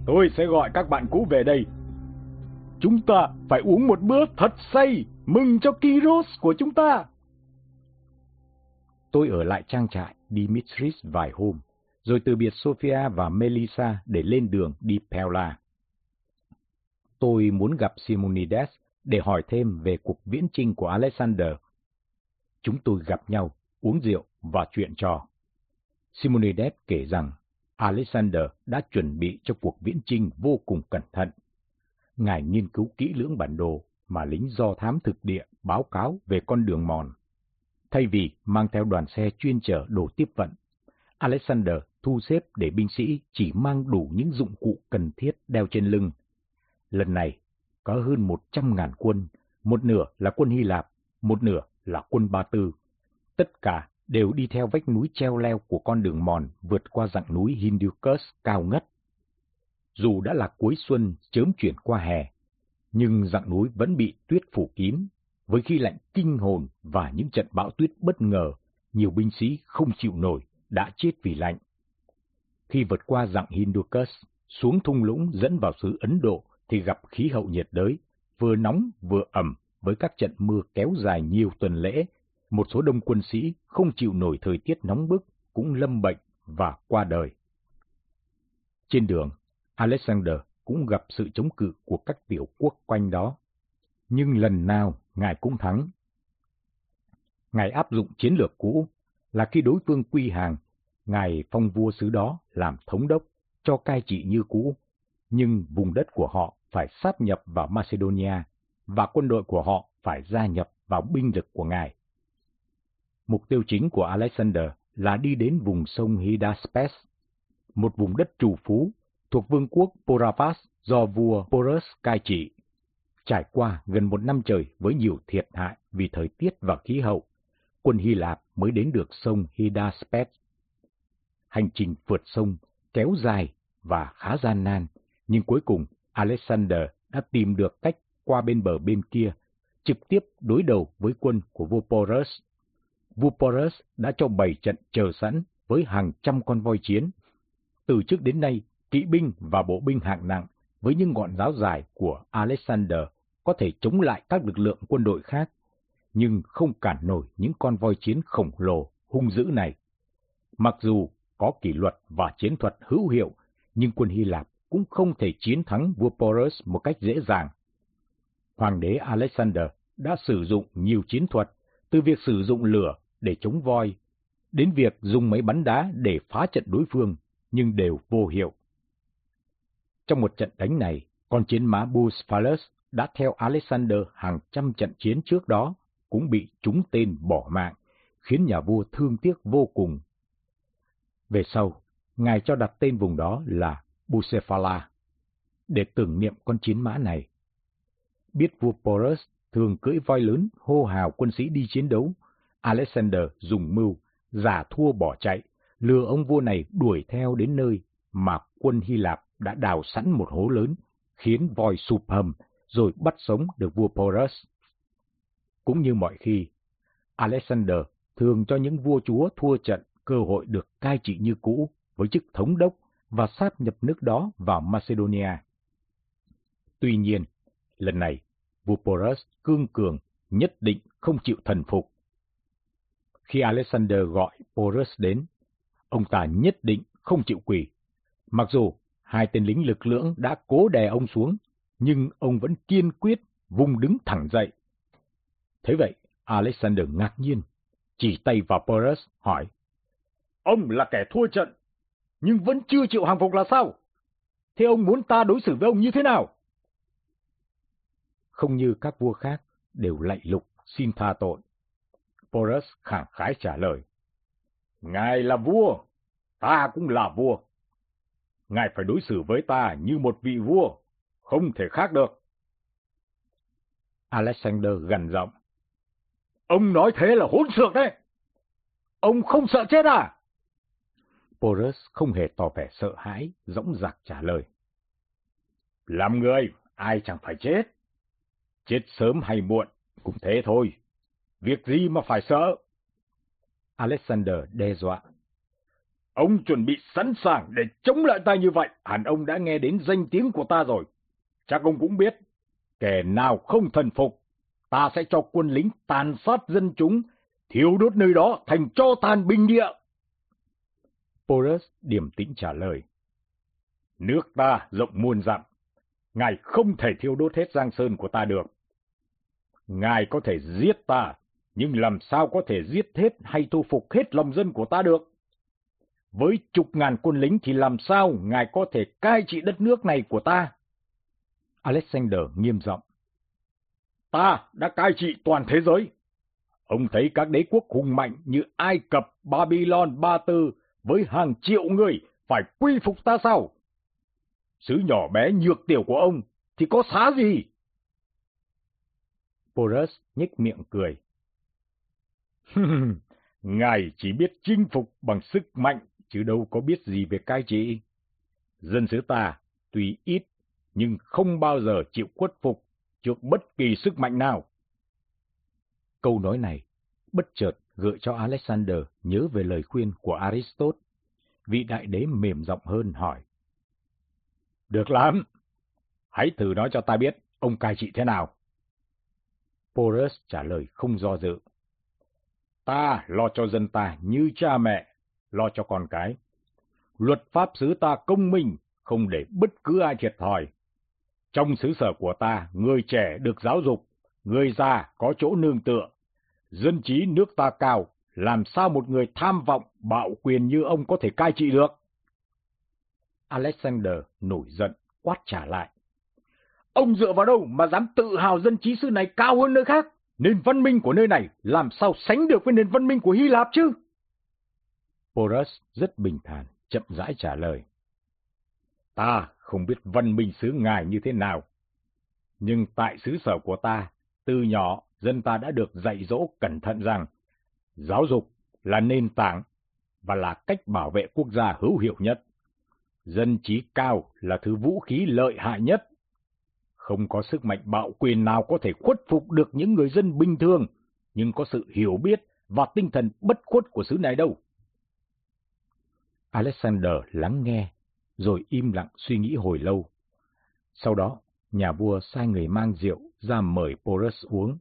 Tôi sẽ gọi các bạn cũ về đây. Chúng ta phải uống một bữa thật say, mừng cho Kiros của chúng ta. Tôi ở lại trang trại Dimitris vài hôm, rồi từ biệt Sophia và Melissa để lên đường đi Pella. Tôi muốn gặp Simonides để hỏi thêm về cuộc viễn chinh của Alexander. chúng tôi gặp nhau, uống rượu và chuyện trò. Simonides kể rằng Alexander đã chuẩn bị cho cuộc viễn chinh vô cùng cẩn thận. Ngài nghiên cứu kỹ lưỡng bản đồ mà lính do thám thực địa báo cáo về con đường mòn. Thay vì mang theo đoàn xe chuyên chở đồ tiếp vận, Alexander thu xếp để binh sĩ chỉ mang đủ những dụng cụ cần thiết đeo trên lưng. Lần này, có hơn một trăm ngàn quân, một nửa là quân Hy Lạp, một nửa là quân Ba Tư. Tất cả đều đi theo vách núi treo leo của con đường mòn vượt qua dặng núi Hindukush cao ngất. Dù đã là cuối xuân chớm chuyển qua hè, nhưng dặng núi vẫn bị tuyết phủ kín, với khi lạnh kinh hồn và những trận bão tuyết bất ngờ, nhiều binh sĩ không chịu nổi, đã chết vì lạnh. Khi vượt qua dặng Hindukush, xuống thung lũng dẫn vào xứ Ấn Độ thì gặp khí hậu nhiệt đới, vừa nóng vừa ẩm với các trận mưa kéo dài nhiều tuần lễ. Một số đông quân sĩ không chịu nổi thời tiết nóng bức cũng lâm bệnh và qua đời. Trên đường, Alexander cũng gặp sự chống cự của các tiểu quốc quanh đó. Nhưng lần nào ngài cũng thắng. Ngài áp dụng chiến lược cũ là khi đối phương quy hàng, ngài phong vua xứ đó làm thống đốc cho cai trị như cũ, nhưng vùng đất của họ phải sáp nhập vào Macedonia và quân đội của họ phải gia nhập vào binh lực của ngài. Mục tiêu chính của Alexander là đi đến vùng sông Hydaspes, một vùng đất trù phú thuộc vương quốc Poravas do vua Porus cai trị. Trải qua gần một năm trời với nhiều thiệt hại vì thời tiết và khí hậu, quân Hy Lạp mới đến được sông Hydaspes. Hành trình vượt sông kéo dài và khá gian nan, nhưng cuối cùng Alexander đã tìm được cách qua bên bờ bên kia, trực tiếp đối đầu với quân của vua Porus. Vua Porus đã cho bảy trận chờ sẵn với hàng trăm con voi chiến. Từ trước đến nay, kỵ binh và bộ binh hạng nặng với những ngọn giáo dài của Alexander có thể chống lại các lực lượng quân đội khác, nhưng không cản nổi những con voi chiến khổng lồ, hung dữ này. Mặc dù có kỷ luật và chiến thuật hữu hiệu, nhưng quân Hy Lạp cũng không thể chiến thắng vua Porus một cách dễ dàng. Hoàng đế Alexander đã sử dụng nhiều chiến thuật, từ việc sử dụng lửa để chống voi, đến việc dùng máy bắn đá để phá trận đối phương, nhưng đều vô hiệu. Trong một trận đánh này, con chiến mã Bucephalus đã theo Alexander hàng trăm trận chiến trước đó, cũng bị trúng tên bỏ mạng, khiến nhà vua thương tiếc vô cùng. Về sau, ngài cho đặt tên vùng đó là Bucephala, để tưởng niệm con chiến mã này. Biết vua Porus thường cưỡi voi lớn hô hào quân sĩ đi chiến đấu, Alexander dùng mưu, giả thua bỏ chạy, lừa ông vua này đuổi theo đến nơi mà quân Hy Lạp đã đào sẵn một hố lớn, khiến voi sụp hầm, rồi bắt sống được vua Porus. Cũng như mọi khi, Alexander thường cho những vua chúa thua trận cơ hội được cai trị như cũ với chức thống đốc và sáp nhập nước đó vào Macedonia. Tuy nhiên, lần này, vua Porus cương cường nhất định không chịu thần phục. Khi Alexander gọi Porus đến, ông ta nhất định không chịu quỳ. Mặc dù hai tên lính lực lưỡng đã cố đè ông xuống, nhưng ông vẫn kiên quyết vùng đứng thẳng dậy. Thế vậy, Alexander ngạc nhiên, chỉ tay vào Porus hỏi, Ông là kẻ thua trận, nhưng vẫn chưa chịu hàng phục là sao? Thế ông muốn ta đối xử với ông như thế nào? Không như các vua khác đều lạy lục xin tha tội. Porus khẳng khái trả lời. Ngài là vua, ta cũng là vua. Ngài phải đối xử với ta như một vị vua, không thể khác được. Alexander gần giọng. Ông nói thế là hỗn xược đấy. Ông không sợ chết à? Porus không hề tỏ vẻ sợ hãi, dõng dạc trả lời. Làm người, ai chẳng phải chết. Chết sớm hay muộn, cũng thế thôi. Việc gì mà phải sợ? Alexander đe dọa. Ông chuẩn bị sẵn sàng để chống lại ta như vậy, hẳn ông đã nghe đến danh tiếng của ta rồi. Chắc ông cũng biết, kẻ nào không thần phục, ta sẽ cho quân lính tàn sát dân chúng, thiêu đốt nơi đó thành cho tàn binh địa. Porus điềm tĩnh trả lời. Nước ta rộng muôn dặm, ngài không thể thiêu đốt hết giang sơn của ta được. Ngài có thể giết ta, nhưng làm sao có thể giết hết hay thu phục hết lòng dân của ta được? Với chục ngàn quân lính thì làm sao ngài có thể cai trị đất nước này của ta? Alexander nghiêm giọng. Ta đã cai trị toàn thế giới. Ông thấy các đế quốc hùng mạnh như Ai Cập, Babylon, Ba Tư với hàng triệu người phải quy phục ta sao? Sứ nhỏ bé nhược tiểu của ông thì có xá gì? Porus nhếch miệng cười. Ngài chỉ biết chinh phục bằng sức mạnh, chứ đâu có biết gì về cai trị. Dân xứ ta tuy ít, nhưng không bao giờ chịu khuất phục trước bất kỳ sức mạnh nào. Câu nói này bất chợt gợi cho Alexander nhớ về lời khuyên của Aristotle. Vị đại đế mềm giọng hơn hỏi. Được lắm. Hãy thử nói cho ta biết ông cai trị thế nào. Porus trả lời không do dự. Ta lo cho dân ta như cha mẹ, lo cho con cái. Luật pháp xứ ta công minh, không để bất cứ ai thiệt thòi. Trong xứ sở của ta, người trẻ được giáo dục, người già có chỗ nương tựa. Dân trí nước ta cao, làm sao một người tham vọng, bạo quyền như ông có thể cai trị được? Alexander nổi giận, quát trả lại. Ông dựa vào đâu mà dám tự hào dân trí sư này cao hơn nơi khác? Nền văn minh của nơi này làm sao sánh được với nền văn minh của Hy Lạp chứ? Porus rất bình thản, chậm rãi trả lời. Ta không biết văn minh xứ ngài như thế nào. Nhưng tại xứ sở của ta, từ nhỏ dân ta đã được dạy dỗ cẩn thận rằng giáo dục là nền tảng và là cách bảo vệ quốc gia hữu hiệu nhất. Dân trí cao là thứ vũ khí lợi hại nhất. Không có sức mạnh bạo quyền nào có thể khuất phục được những người dân bình thường, nhưng có sự hiểu biết và tinh thần bất khuất của xứ này đâu. Alexander lắng nghe, rồi im lặng suy nghĩ hồi lâu. Sau đó, nhà vua sai người mang rượu ra mời Porus uống.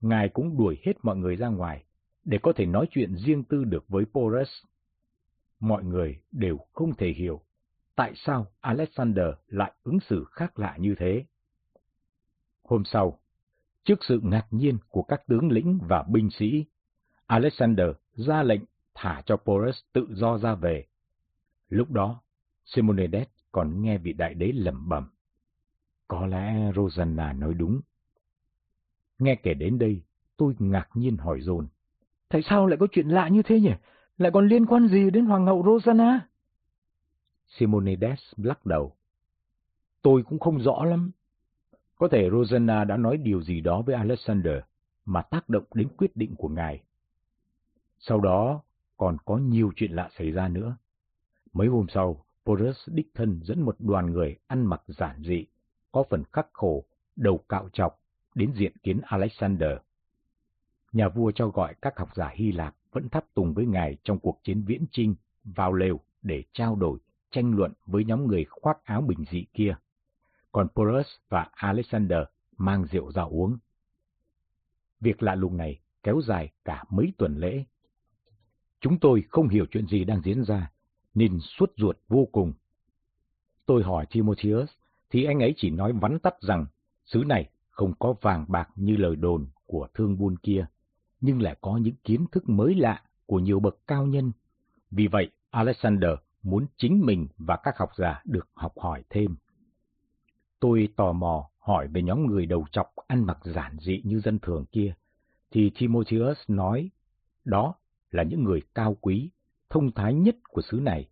Ngài cũng đuổi hết mọi người ra ngoài, để có thể nói chuyện riêng tư được với Porus. Mọi người đều không thể hiểu tại sao Alexander lại ứng xử khác lạ như thế. Hôm sau, trước sự ngạc nhiên của các tướng lĩnh và binh sĩ, Alexander ra lệnh thả cho Porus tự do ra về. Lúc đó, Simonides còn nghe vị đại đế lẩm bẩm. Có lẽ Rosanna nói đúng. Nghe kể đến đây, tôi ngạc nhiên hỏi dồn. Tại sao lại có chuyện lạ như thế nhỉ? Lại còn liên quan gì đến Hoàng hậu Rosanna? Simonides lắc đầu. Tôi cũng không rõ lắm. Có thể Rosanna đã nói điều gì đó với Alexander mà tác động đến quyết định của ngài. Sau đó còn có nhiều chuyện lạ xảy ra nữa. Mấy hôm sau, Porus đích thân dẫn một đoàn người ăn mặc giản dị, có phần khắc khổ, đầu cạo chọc, đến diện kiến Alexander. Nhà vua cho gọi các học giả Hy Lạp vẫn thắp tùng với ngài trong cuộc chiến viễn trinh vào lều để trao đổi, tranh luận với nhóm người khoác áo bình dị kia. Còn Porus và Alexander mang rượu ra uống. Việc lạ lùng này kéo dài cả mấy tuần lễ. Chúng tôi không hiểu chuyện gì đang diễn ra, nên suốt ruột vô cùng. Tôi hỏi Timotheus, thì anh ấy chỉ nói vắn tắt rằng xứ này không có vàng bạc như lời đồn của thương buôn kia, nhưng lại có những kiến thức mới lạ của nhiều bậc cao nhân. Vì vậy, Alexander muốn chính mình và các học giả được học hỏi thêm. Tôi tò mò hỏi về nhóm người đầu chọc ăn mặc giản dị như dân thường kia, thì Timotheus nói, đó là những người cao quý, thông thái nhất của xứ này.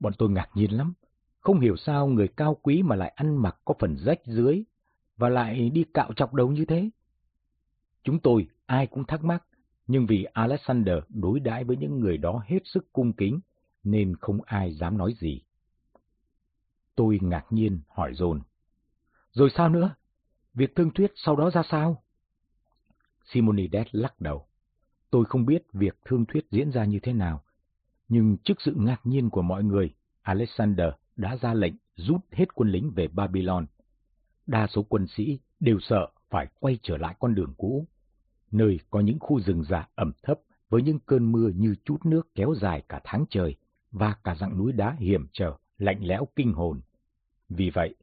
Bọn tôi ngạc nhiên lắm, không hiểu sao người cao quý mà lại ăn mặc có phần rách dưới, và lại đi cạo chọc đầu như thế. Chúng tôi ai cũng thắc mắc, nhưng vì Alexander đối đãi với những người đó hết sức cung kính, nên không ai dám nói gì. Tôi ngạc nhiên hỏi dồn. Rồi sao nữa? Việc thương thuyết sau đó ra sao? Simonides lắc đầu. Tôi không biết việc thương thuyết diễn ra như thế nào, nhưng trước sự ngạc nhiên của mọi người, Alexander đã ra lệnh rút hết quân lính về Babylon. Đa số quân sĩ đều sợ phải quay trở lại con đường cũ, nơi có những khu rừng già ẩm thấp với những cơn mưa như chút nước kéo dài cả tháng trời và cả dặng núi đá hiểm trở, lạnh lẽo kinh hồn. Vì vậy,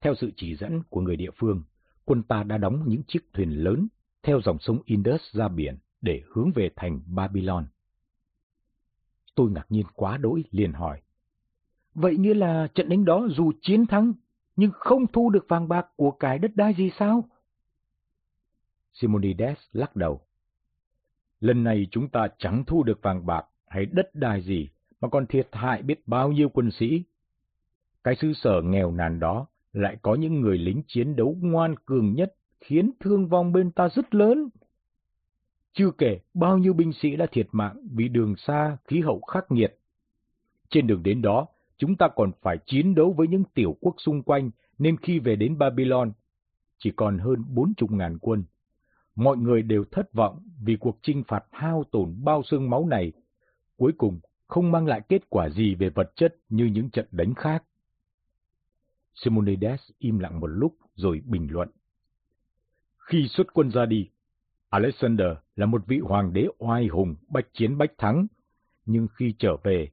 theo sự chỉ dẫn của người địa phương, quân ta đã đóng những chiếc thuyền lớn theo dòng sông Indus ra biển để hướng về thành Babylon. Tôi ngạc nhiên quá đỗi liền hỏi. Vậy như là trận đánh đó dù chiến thắng, nhưng không thu được vàng bạc của cái đất đai gì sao? Simonides lắc đầu. Lần này chúng ta chẳng thu được vàng bạc hay đất đai gì, mà còn thiệt hại biết bao nhiêu quân sĩ. Cái xứ sở nghèo nàn đó lại có những người lính chiến đấu ngoan cường nhất, khiến thương vong bên ta rất lớn. Chưa kể bao nhiêu binh sĩ đã thiệt mạng vì đường xa, khí hậu khắc nghiệt. Trên đường đến đó, chúng ta còn phải chiến đấu với những tiểu quốc xung quanh, nên khi về đến Babylon, chỉ còn hơn bốn chục ngàn quân. Mọi người đều thất vọng vì cuộc chinh phạt hao tổn bao xương máu này, cuối cùng không mang lại kết quả gì về vật chất như những trận đánh khác. Simonides im lặng một lúc rồi bình luận. Khi xuất quân ra đi, Alexander là một vị hoàng đế oai hùng, bách chiến bách thắng, nhưng khi trở về,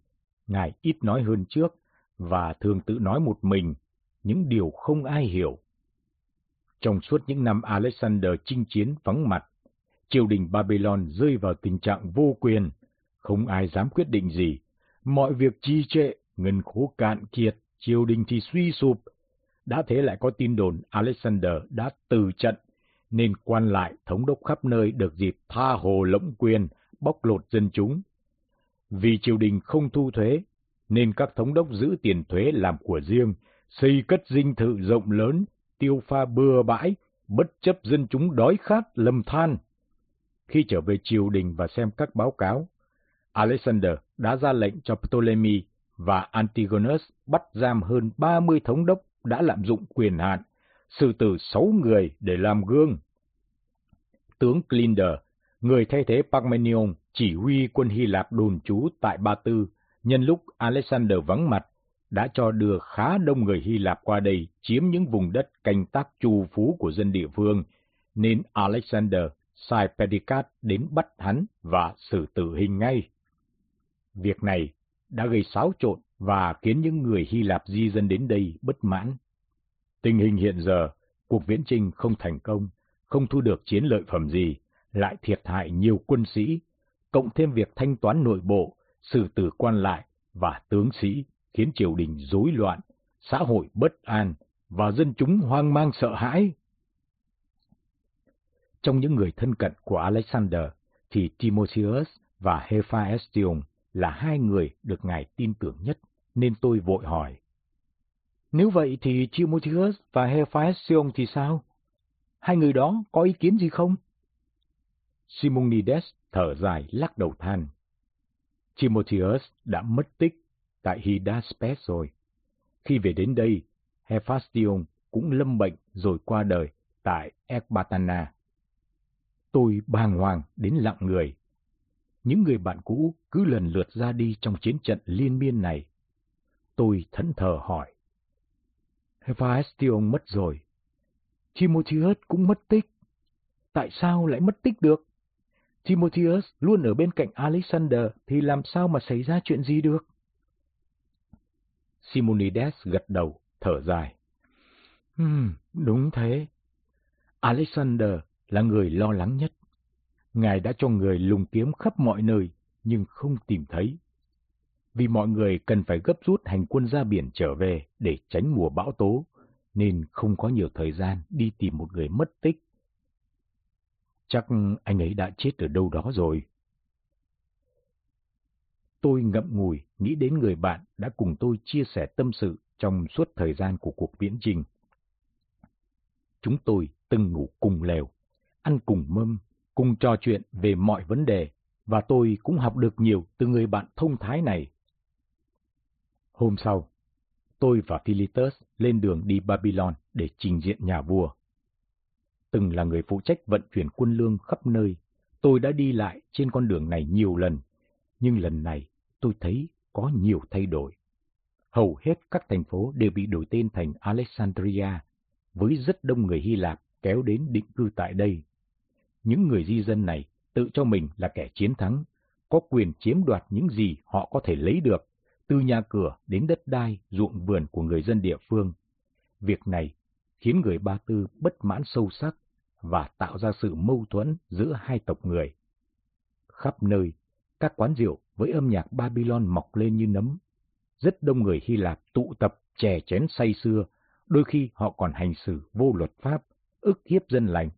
ngài ít nói hơn trước và thường tự nói một mình những điều không ai hiểu. Trong suốt những năm Alexander chinh chiến vắng mặt, triều đình Babylon rơi vào tình trạng vô quyền, không ai dám quyết định gì, mọi việc trì trệ, ngân khố cạn kiệt, triều đình thì suy sụp. Đã thế lại có tin đồn Alexander đã từ trận, nên quan lại thống đốc khắp nơi được dịp tha hồ lỗng quyền, bóc lột dân chúng. Vì triều đình không thu thuế, nên các thống đốc giữ tiền thuế làm của riêng, xây cất dinh thự rộng lớn, tiêu pha bừa bãi, bất chấp dân chúng đói khát lầm than. Khi trở về triều đình và xem các báo cáo, Alexander đã ra lệnh cho Ptolemy và Antigonus bắt giam hơn 30 thống đốc đã lạm dụng quyền hạn, xử tử 6 người để làm gương. Tướng Clinder, người thay thế Parmenion, chỉ huy quân Hy Lạp đồn trú tại Ba Tư, nhân lúc Alexander vắng mặt, đã cho đưa khá đông người Hy Lạp qua đây chiếm những vùng đất canh tác trù phú của dân địa phương, nên Alexander sai Perdiccas đến bắt hắn và xử tử hình ngay. Việc này đã gây xáo trộn và khiến những người Hy Lạp di dân đến đây bất mãn. Tình hình hiện giờ, cuộc viễn trinh không thành công, không thu được chiến lợi phẩm gì, lại thiệt hại nhiều quân sĩ, cộng thêm việc thanh toán nội bộ, xử tử quan lại và tướng sĩ khiến triều đình rối loạn, xã hội bất an và dân chúng hoang mang sợ hãi. Trong những người thân cận của Alexander thì Timotheus và Hephaestion là hai người được ngài tin tưởng nhất, nên tôi vội hỏi. Nếu vậy thì Timotheus và Hephaestion thì sao? Hai người đó có ý kiến gì không? Simonides thở dài lắc đầu than. Timotheus đã mất tích tại Hydaspes rồi. Khi về đến đây, Hephaestion cũng lâm bệnh rồi qua đời tại Ecbatana. Tôi bàng hoàng đến lặng người. Những người bạn cũ cứ lần lượt ra đi trong chiến trận liên miên này. Tôi thẫn thờ hỏi. Hephaestion mất rồi. Timotheus cũng mất tích. Tại sao lại mất tích được? Timotheus luôn ở bên cạnh Alexander thì làm sao mà xảy ra chuyện gì được? Simonides gật đầu, thở dài. Hmm, đúng thế. Alexander là người lo lắng nhất. Ngài đã cho người lùng kiếm khắp mọi nơi, nhưng không tìm thấy. Vì mọi người cần phải gấp rút hành quân ra biển trở về để tránh mùa bão tố, nên không có nhiều thời gian đi tìm một người mất tích. Chắc anh ấy đã chết ở đâu đó rồi. Tôi ngậm ngùi nghĩ đến người bạn đã cùng tôi chia sẻ tâm sự trong suốt thời gian của cuộc viễn trình. Chúng tôi từng ngủ cùng lều, ăn cùng mâm, cùng trò chuyện về mọi vấn đề, và tôi cũng học được nhiều từ người bạn thông thái này. Hôm sau, tôi và Philitus lên đường đi Babylon để trình diện nhà vua. Từng là người phụ trách vận chuyển quân lương khắp nơi, tôi đã đi lại trên con đường này nhiều lần, nhưng lần này tôi thấy có nhiều thay đổi. Hầu hết các thành phố đều bị đổi tên thành Alexandria, với rất đông người Hy Lạp kéo đến định cư tại đây. Những người di dân này tự cho mình là kẻ chiến thắng, có quyền chiếm đoạt những gì họ có thể lấy được, từ nhà cửa đến đất đai, ruộng vườn của người dân địa phương. Việc này khiến người Ba Tư bất mãn sâu sắc và tạo ra sự mâu thuẫn giữa hai tộc người. Khắp nơi, các quán rượu với âm nhạc Babylon mọc lên như nấm. Rất đông người Hy Lạp tụ tập chè chén say xưa, đôi khi họ còn hành xử vô luật pháp, ức hiếp dân lành.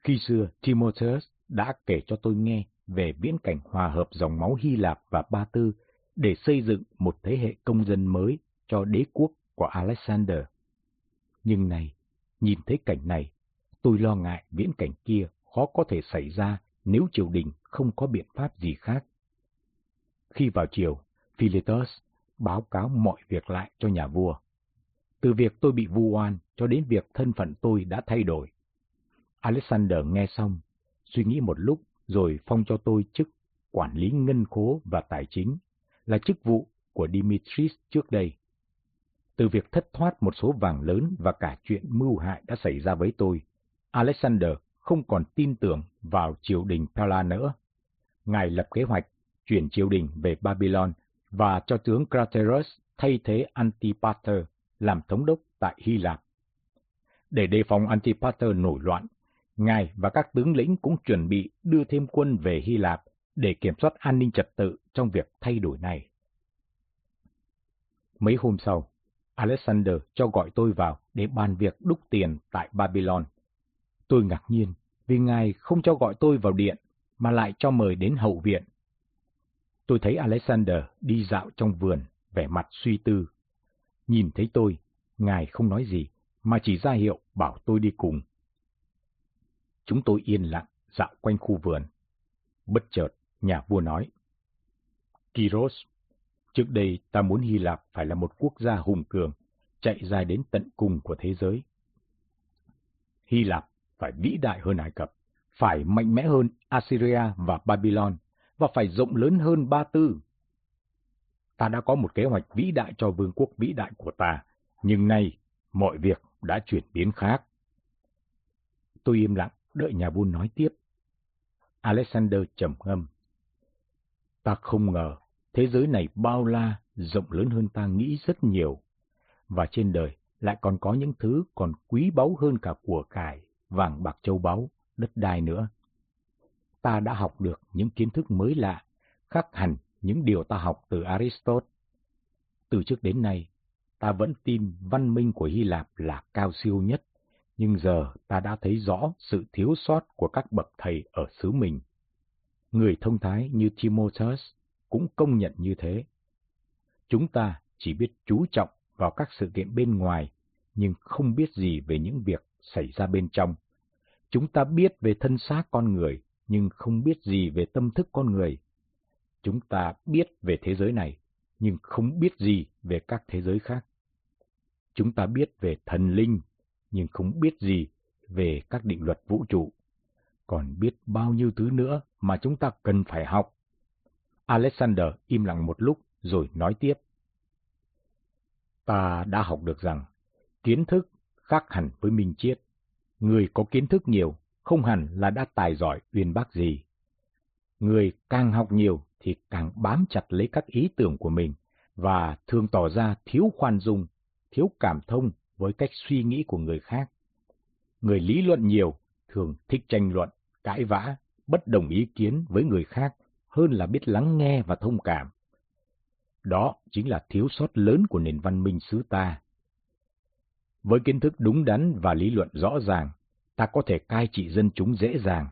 Khi xưa, Timotheus đã kể cho tôi nghe về viễn cảnh hòa hợp dòng máu Hy Lạp và Ba Tư để xây dựng một thế hệ công dân mới cho đế quốc của Alexander. Nhưng này, nhìn thấy cảnh này, tôi lo ngại viễn cảnh kia khó có thể xảy ra nếu triều đình không có biện pháp gì khác. Khi vào chiều, Philetus báo cáo mọi việc lại cho nhà vua. Từ việc tôi bị vu oan cho đến việc thân phận tôi đã thay đổi. Alexander nghe xong, suy nghĩ một lúc rồi phong cho tôi chức quản lý ngân khố và tài chính, là chức vụ của Dimitris trước đây. Từ việc thất thoát một số vàng lớn và cả chuyện mưu hại đã xảy ra với tôi, Alexander không còn tin tưởng vào triều đình Pella nữa. Ngài lập kế hoạch chuyển triều đình về Babylon và cho tướng Craterus thay thế Antipater làm thống đốc tại Hy Lạp. Để đề phòng Antipater nổi loạn, Ngài và các tướng lĩnh cũng chuẩn bị đưa thêm quân về Hy Lạp để kiểm soát an ninh trật tự trong việc thay đổi này. Mấy hôm sau, Alexander cho gọi tôi vào để bàn việc đúc tiền tại Babylon. Tôi ngạc nhiên vì ngài không cho gọi tôi vào điện, mà lại cho mời đến hậu viện. Tôi thấy Alexander đi dạo trong vườn, vẻ mặt suy tư. Nhìn thấy tôi, ngài không nói gì, mà chỉ ra hiệu bảo tôi đi cùng. Chúng tôi yên lặng dạo quanh khu vườn. Bất chợt, nhà vua nói. Kyros, trước đây ta muốn Hy Lạp phải là một quốc gia hùng cường, chạy dài đến tận cùng của thế giới. Hy Lạp phải vĩ đại hơn Ai Cập, phải mạnh mẽ hơn Assyria và Babylon, và phải rộng lớn hơn Ba Tư. Ta đã có một kế hoạch vĩ đại cho vương quốc vĩ đại của ta, nhưng nay mọi việc đã chuyển biến khác. Tôi im lặng, đợi nhà buôn nói tiếp. Alexander trầm ngâm. Ta không ngờ thế giới này bao la, rộng lớn hơn ta nghĩ rất nhiều. Và trên đời lại còn có những thứ còn quý báu hơn cả của cải, vàng bạc châu báu, đất đai nữa. Ta đã học được những kiến thức mới lạ, khác hẳn những điều ta học từ Aristotle. Từ trước đến nay, ta vẫn tin văn minh của Hy Lạp là cao siêu nhất, nhưng giờ ta đã thấy rõ sự thiếu sót của các bậc thầy ở xứ mình. Người thông thái như Timotheus cũng công nhận như thế. Chúng ta chỉ biết chú trọng vào các sự kiện bên ngoài, nhưng không biết gì về những việc xảy ra bên trong. Chúng ta biết về thân xác con người, nhưng không biết gì về tâm thức con người. Chúng ta biết về thế giới này, nhưng không biết gì về các thế giới khác. Chúng ta biết về thần linh, nhưng không biết gì về các định luật vũ trụ. Còn biết bao nhiêu thứ nữa mà chúng ta cần phải học. Alexander im lặng một lúc rồi nói tiếp. Ta đã học được rằng kiến thức khác hẳn với minh Chiết. Người có kiến thức nhiều không hẳn là đã tài giỏi uyên bác gì. Người càng học nhiều thì càng bám chặt lấy các ý tưởng của mình và thường tỏ ra thiếu khoan dung, thiếu cảm thông với cách suy nghĩ của người khác. Người lý luận nhiều thường thích tranh luận, cãi vã, bất đồng ý kiến với người khác hơn là biết lắng nghe và thông cảm. Đó chính là thiếu sót lớn của nền văn minh xứ ta. Với kiến thức đúng đắn và lý luận rõ ràng, ta có thể cai trị dân chúng dễ dàng.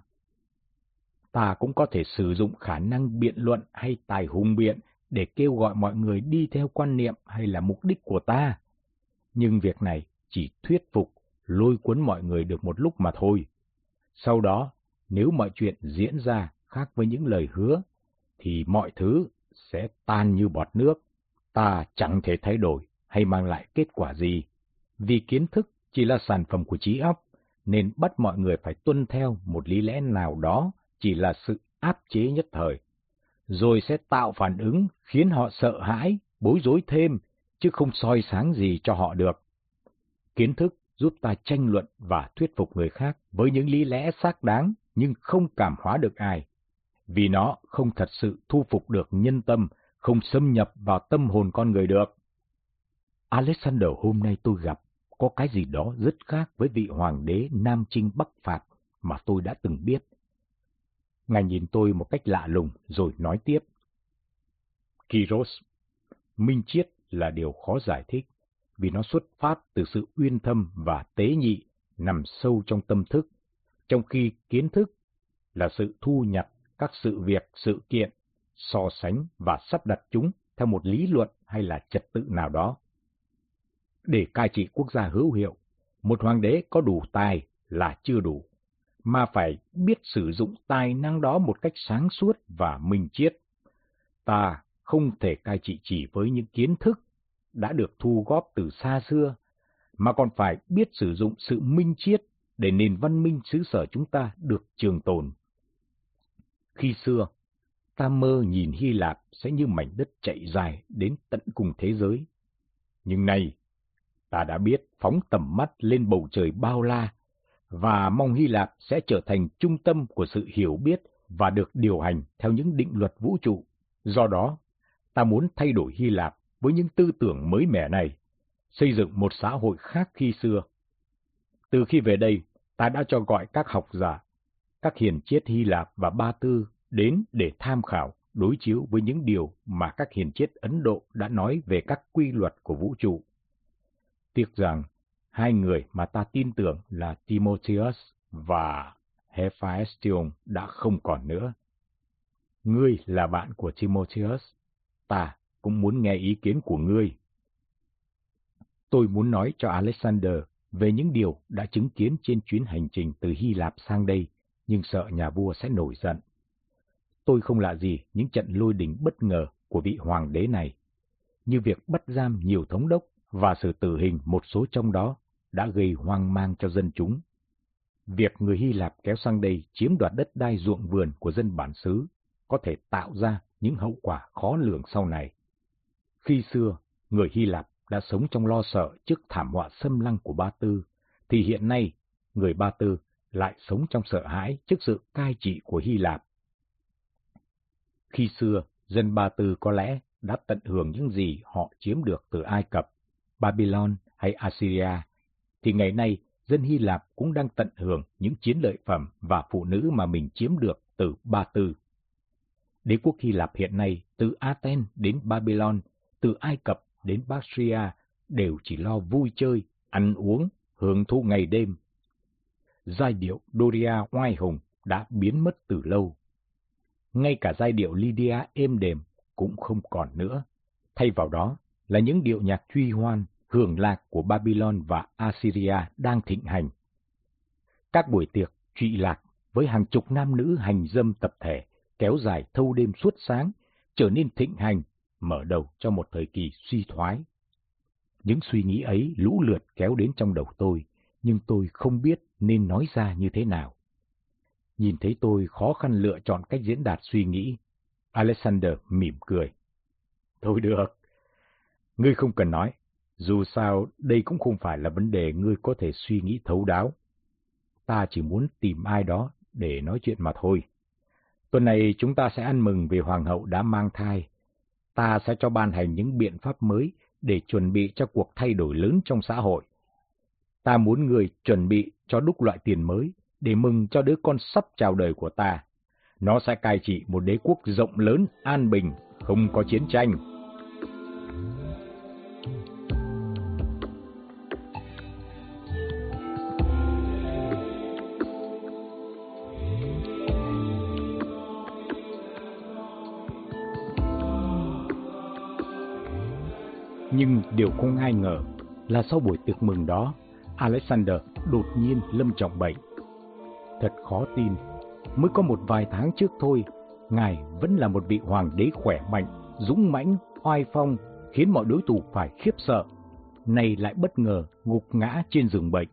Ta cũng có thể sử dụng khả năng biện luận hay tài hùng biện để kêu gọi mọi người đi theo quan niệm hay là mục đích của ta. Nhưng việc này chỉ thuyết phục, lôi cuốn mọi người được một lúc mà thôi. Sau đó, nếu mọi chuyện diễn ra khác với những lời hứa, thì mọi thứ sẽ tan như bọt nước. Ta chẳng thể thay đổi hay mang lại kết quả gì, vì kiến thức chỉ là sản phẩm của trí óc nên bắt mọi người phải tuân theo một lý lẽ nào đó chỉ là sự áp chế nhất thời, rồi sẽ tạo phản ứng khiến họ sợ hãi, bối rối thêm, chứ không soi sáng gì cho họ được. Kiến thức giúp ta tranh luận và thuyết phục người khác với những lý lẽ xác đáng nhưng không cảm hóa được ai, vì nó không thật sự thu phục được nhân tâm, không xâm nhập vào tâm hồn con người được. Alexander hôm nay tôi gặp có cái gì đó rất khác với vị hoàng đế Nam Trinh Bắc Phạt mà tôi đã từng biết. Ngài nhìn tôi một cách lạ lùng rồi nói tiếp. Kiros, minh triết là điều khó giải thích, vì nó xuất phát từ sự uyên thâm và tế nhị nằm sâu trong tâm thức, trong khi kiến thức là sự thu nhặt các sự việc, sự kiện, so sánh và sắp đặt chúng theo một lý luận hay là trật tự nào đó. Để cai trị quốc gia hữu hiệu, một hoàng đế có đủ tài là chưa đủ, mà phải biết sử dụng tài năng đó một cách sáng suốt và minh triết. Ta không thể cai trị chỉ với những kiến thức đã được thu góp từ xa xưa, mà còn phải biết sử dụng sự minh triết để nền văn minh xứ sở chúng ta được trường tồn. Khi xưa, ta mơ nhìn Hy Lạp sẽ như mảnh đất chạy dài đến tận cùng thế giới. Nhưng nay, ta đã biết phóng tầm mắt lên bầu trời bao la, và mong Hy Lạp sẽ trở thành trung tâm của sự hiểu biết và được điều hành theo những định luật vũ trụ. Do đó, ta muốn thay đổi Hy Lạp với những tư tưởng mới mẻ này, xây dựng một xã hội khác khi xưa. Từ khi về đây, ta đã cho gọi các học giả, các hiền triết Hy Lạp và Ba Tư đến để tham khảo, đối chiếu với những điều mà các hiền triết Ấn Độ đã nói về các quy luật của vũ trụ. Tiếc rằng, hai người mà ta tin tưởng là Timotheus và Hephaestion đã không còn nữa. Ngươi là bạn của Timotheus, ta cũng muốn nghe ý kiến của ngươi. Tôi muốn nói cho Alexander về những điều đã chứng kiến trên chuyến hành trình từ Hy Lạp sang đây, nhưng sợ nhà vua sẽ nổi giận. Tôi không lạ gì những trận lôi đình bất ngờ của vị hoàng đế này, như việc bắt giam nhiều thống đốc và sự tử hình một số trong đó đã gây hoang mang cho dân chúng. Việc người Hy Lạp kéo sang đây chiếm đoạt đất đai ruộng vườn của dân bản xứ có thể tạo ra những hậu quả khó lường sau này. Khi xưa, người Hy Lạp đã sống trong lo sợ trước thảm họa xâm lăng của Ba Tư, thì hiện nay, người Ba Tư lại sống trong sợ hãi trước sự cai trị của Hy Lạp. Khi xưa, dân Ba Tư có lẽ đã tận hưởng những gì họ chiếm được từ Ai Cập, Babylon hay Assyria, thì ngày nay dân Hy Lạp cũng đang tận hưởng những chiến lợi phẩm và phụ nữ mà mình chiếm được từ Ba Tư. Đế quốc Hy Lạp hiện nay từ Athens đến Babylon, từ Ai Cập đến Bactria đều chỉ lo vui chơi, ăn uống, hưởng thụ ngày đêm. Giai điệu Doria oai hùng đã biến mất từ lâu. Ngay cả giai điệu Lydia êm đềm cũng không còn nữa. Thay vào đó là những điệu nhạc truy hoan, hưởng lạc của Babylon và Assyria đang thịnh hành. Các buổi tiệc trụy lạc với hàng chục nam nữ hành dâm tập thể kéo dài thâu đêm suốt sáng, trở nên thịnh hành, mở đầu cho một thời kỳ suy thoái. Những suy nghĩ ấy lũ lượt kéo đến trong đầu tôi, nhưng tôi không biết nên nói ra như thế nào. Nhìn thấy tôi khó khăn lựa chọn cách diễn đạt suy nghĩ, Alexander mỉm cười. Thôi được, ngươi không cần nói, dù sao đây cũng không phải là vấn đề ngươi có thể suy nghĩ thấu đáo. Ta chỉ muốn tìm ai đó để nói chuyện mà thôi. Tuần này chúng ta sẽ ăn mừng vì Hoàng hậu đã mang thai. Ta sẽ cho ban hành những biện pháp mới để chuẩn bị cho cuộc thay đổi lớn trong xã hội. Ta muốn người chuẩn bị cho đúc loại tiền mới để mừng cho đứa con sắp chào đời của ta. Nó sẽ cai trị một đế quốc rộng lớn, an bình, không có chiến tranh. Nhưng điều không ai ngờ là sau buổi tiệc mừng đó, Alexander đột nhiên lâm trọng bệnh. Thật khó tin, mới có một vài tháng trước thôi, ngài vẫn là một vị hoàng đế khỏe mạnh, dũng mãnh, oai phong, khiến mọi đối thủ phải khiếp sợ. Nay lại bất ngờ gục ngã trên giường bệnh.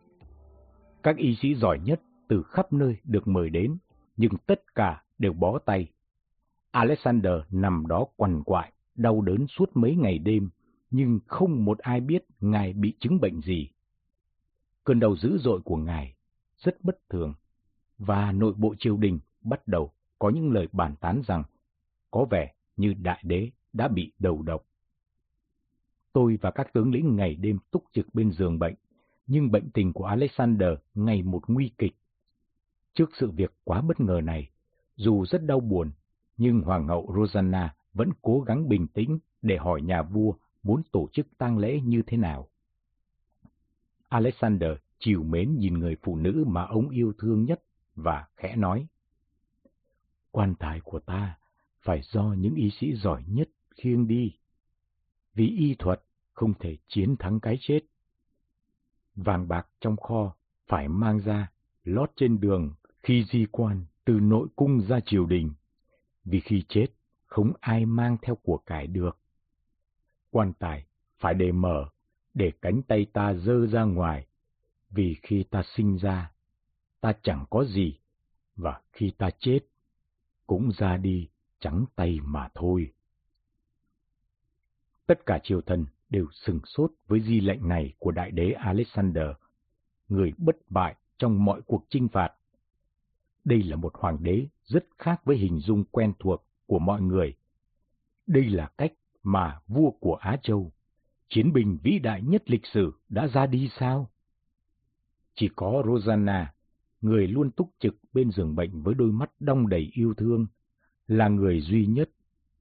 Các y sĩ giỏi nhất từ khắp nơi được mời đến, nhưng tất cả đều bó tay. Alexander nằm đó quằn quại, đau đớn suốt mấy ngày đêm, nhưng không một ai biết ngài bị chứng bệnh gì. Cơn đau dữ dội của ngài rất bất thường, và nội bộ triều đình bắt đầu có những lời bàn tán rằng có vẻ như đại đế đã bị đầu độc. Tôi và các tướng lĩnh ngày đêm túc trực bên giường bệnh, nhưng bệnh tình của Alexander ngày một nguy kịch. Trước sự việc quá bất ngờ này, dù rất đau buồn, nhưng Hoàng hậu Rosanna vẫn cố gắng bình tĩnh để hỏi nhà vua muốn tổ chức tang lễ như thế nào. Alexander chiều mến nhìn người phụ nữ mà ông yêu thương nhất và khẽ nói. Quan tài của ta phải do những y sĩ giỏi nhất khiêng đi. Vì y thuật không thể chiến thắng cái chết. Vàng bạc trong kho phải mang ra, lót trên đường khi di quan từ nội cung ra triều đình. Vì khi chết, không ai mang theo của cải được. Quan tài phải để mở, để cánh tay ta dơ ra ngoài, vì khi ta sinh ra, ta chẳng có gì, và khi ta chết, cũng ra đi trắng tay mà thôi. Tất cả triều thần đều sừng sốt với di lệnh này của đại đế Alexander, người bất bại trong mọi cuộc chinh phạt. Đây là một hoàng đế rất khác với hình dung quen thuộc của mọi người. Đây là cách mà vua của Á Châu, chiến binh vĩ đại nhất lịch sử đã ra đi sao? Chỉ có Rosanna, người luôn túc trực bên giường bệnh với đôi mắt đong đầy yêu thương, là người duy nhất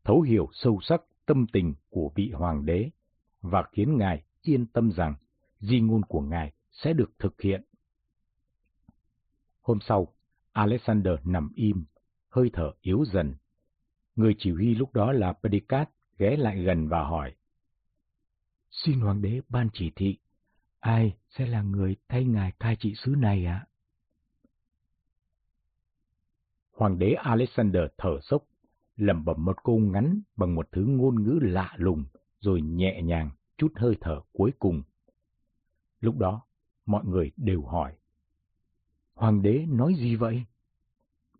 thấu hiểu sâu sắc tâm tình của vị hoàng đế và khiến ngài yên tâm rằng di ngôn của ngài sẽ được thực hiện. Hôm sau, Alexander nằm im, hơi thở yếu dần. Người chỉ huy lúc đó là Pedicat ghé lại gần và hỏi. Xin hoàng đế ban chỉ thị, ai sẽ là người thay ngài cai trị xứ này ạ? Hoàng đế Alexander thở sốc, lẩm bẩm một câu ngắn bằng một thứ ngôn ngữ lạ lùng, rồi nhẹ nhàng chút hơi thở cuối cùng. Lúc đó, mọi người đều hỏi. Hoàng đế nói gì vậy?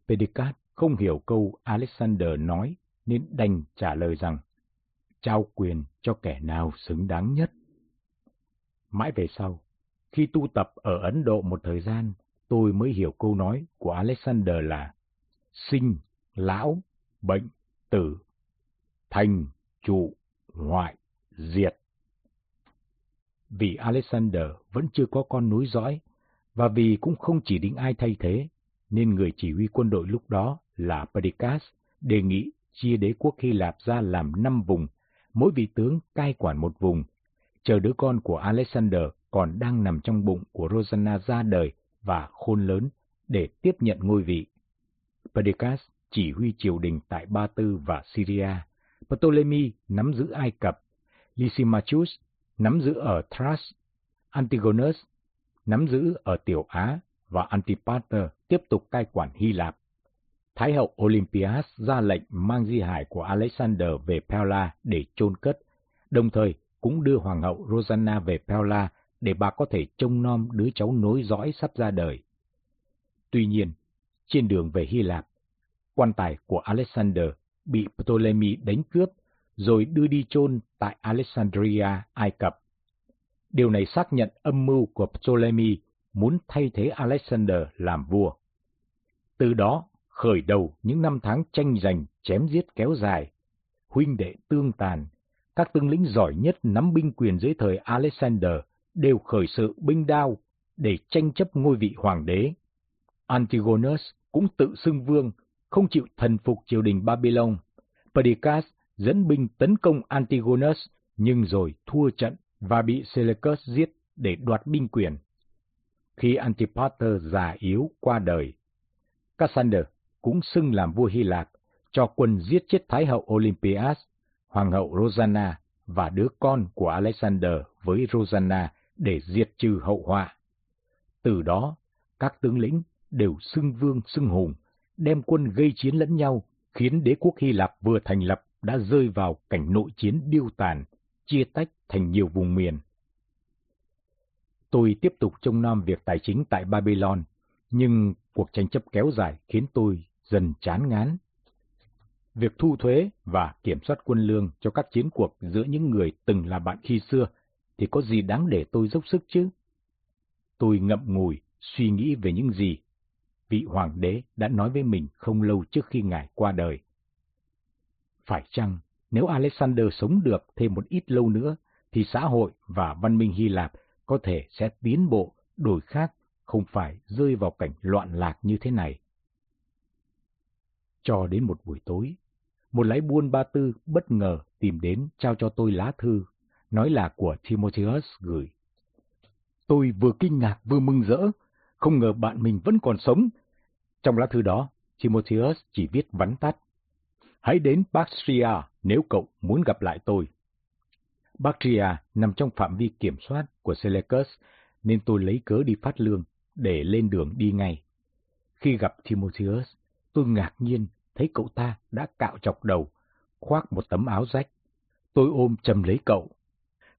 Pedicat không hiểu câu Alexander nói nên đành trả lời rằng trao quyền cho kẻ nào xứng đáng nhất. Mãi về sau, khi tu tập ở Ấn Độ một thời gian, tôi mới hiểu câu nói của Alexander là sinh, lão, bệnh, tử, thành, trụ, hoại, diệt. Vì Alexander vẫn chưa có con nối dõi, và vì cũng không chỉ định ai thay thế, nên người chỉ huy quân đội lúc đó là Perdiccas đề nghị chia đế quốc Hy Lạp ra làm năm vùng, mỗi vị tướng cai quản một vùng, chờ đứa con của Alexander còn đang nằm trong bụng của Rosanna ra đời và khôn lớn để tiếp nhận ngôi vị. Perdiccas chỉ huy triều đình tại Ba Tư và Syria, Ptolemy nắm giữ Ai Cập, Lysimachus nắm giữ ở Thrace, Antigonus nắm giữ ở Tiểu Á và Antipater tiếp tục cai quản Hy Lạp. Thái hậu Olympias ra lệnh mang di hài của Alexander về Pella để chôn cất, đồng thời cũng đưa hoàng hậu Rosanna về Pella để bà có thể trông nom đứa cháu nối dõi sắp ra đời. Tuy nhiên, trên đường về Hy Lạp, quan tài của Alexander bị Ptolemy đánh cướp rồi đưa đi chôn tại Alexandria, Ai Cập. Điều này xác nhận âm mưu của Ptolemy muốn thay thế Alexander làm vua. Từ đó khởi đầu những năm tháng tranh giành chém giết kéo dài, huynh đệ tương tàn, các tướng lĩnh giỏi nhất nắm binh quyền dưới thời Alexander đều khởi sự binh đao để tranh chấp ngôi vị hoàng đế. Antigonus cũng tự xưng vương, không chịu thần phục triều đình Babylon. Perdiccas dẫn binh tấn công Antigonus, nhưng rồi thua trận và bị Seleucus giết để đoạt binh quyền. Khi Antipater già yếu qua đời, Cassander cũng xưng làm vua Hy Lạp, cho quân giết chết Thái hậu Olympias, Hoàng hậu Rosanna và đứa con của Alexander với Rosanna để diệt trừ hậu họa. Từ đó, các tướng lĩnh đều xưng vương xưng hùng, đem quân gây chiến lẫn nhau, khiến đế quốc Hy Lạp vừa thành lập đã rơi vào cảnh nội chiến điêu tàn, chia tách thành nhiều vùng miền. Tôi tiếp tục trông nom việc tài chính tại Babylon, nhưng cuộc tranh chấp kéo dài khiến tôi dần chán ngán. Việc thu thuế và kiểm soát quân lương cho các chiến cuộc giữa những người từng là bạn khi xưa thì có gì đáng để tôi dốc sức chứ? Tôi ngậm ngùi, suy nghĩ về những gì vị hoàng đế đã nói với mình không lâu trước khi ngài qua đời. Phải chăng, nếu Alexander sống được thêm một ít lâu nữa, thì xã hội và văn minh Hy Lạp có thể sẽ tiến bộ, đổi khác, không phải rơi vào cảnh loạn lạc như thế này. Cho đến một buổi tối, một lái buôn ba tư bất ngờ tìm đến trao cho tôi lá thư, nói là của Timotheus gửi. Tôi vừa kinh ngạc vừa mừng rỡ, không ngờ bạn mình vẫn còn sống. Trong lá thư đó, Timotheus chỉ viết vắn tắt. Hãy đến Bactria nếu cậu muốn gặp lại tôi. Bactria nằm trong phạm vi kiểm soát của Seleucus, nên tôi lấy cớ đi phát lương để lên đường đi ngay. Khi gặp Timotheus, tôi ngạc nhiên thấy cậu ta đã cạo chọc đầu, khoác một tấm áo rách. Tôi ôm chầm lấy cậu.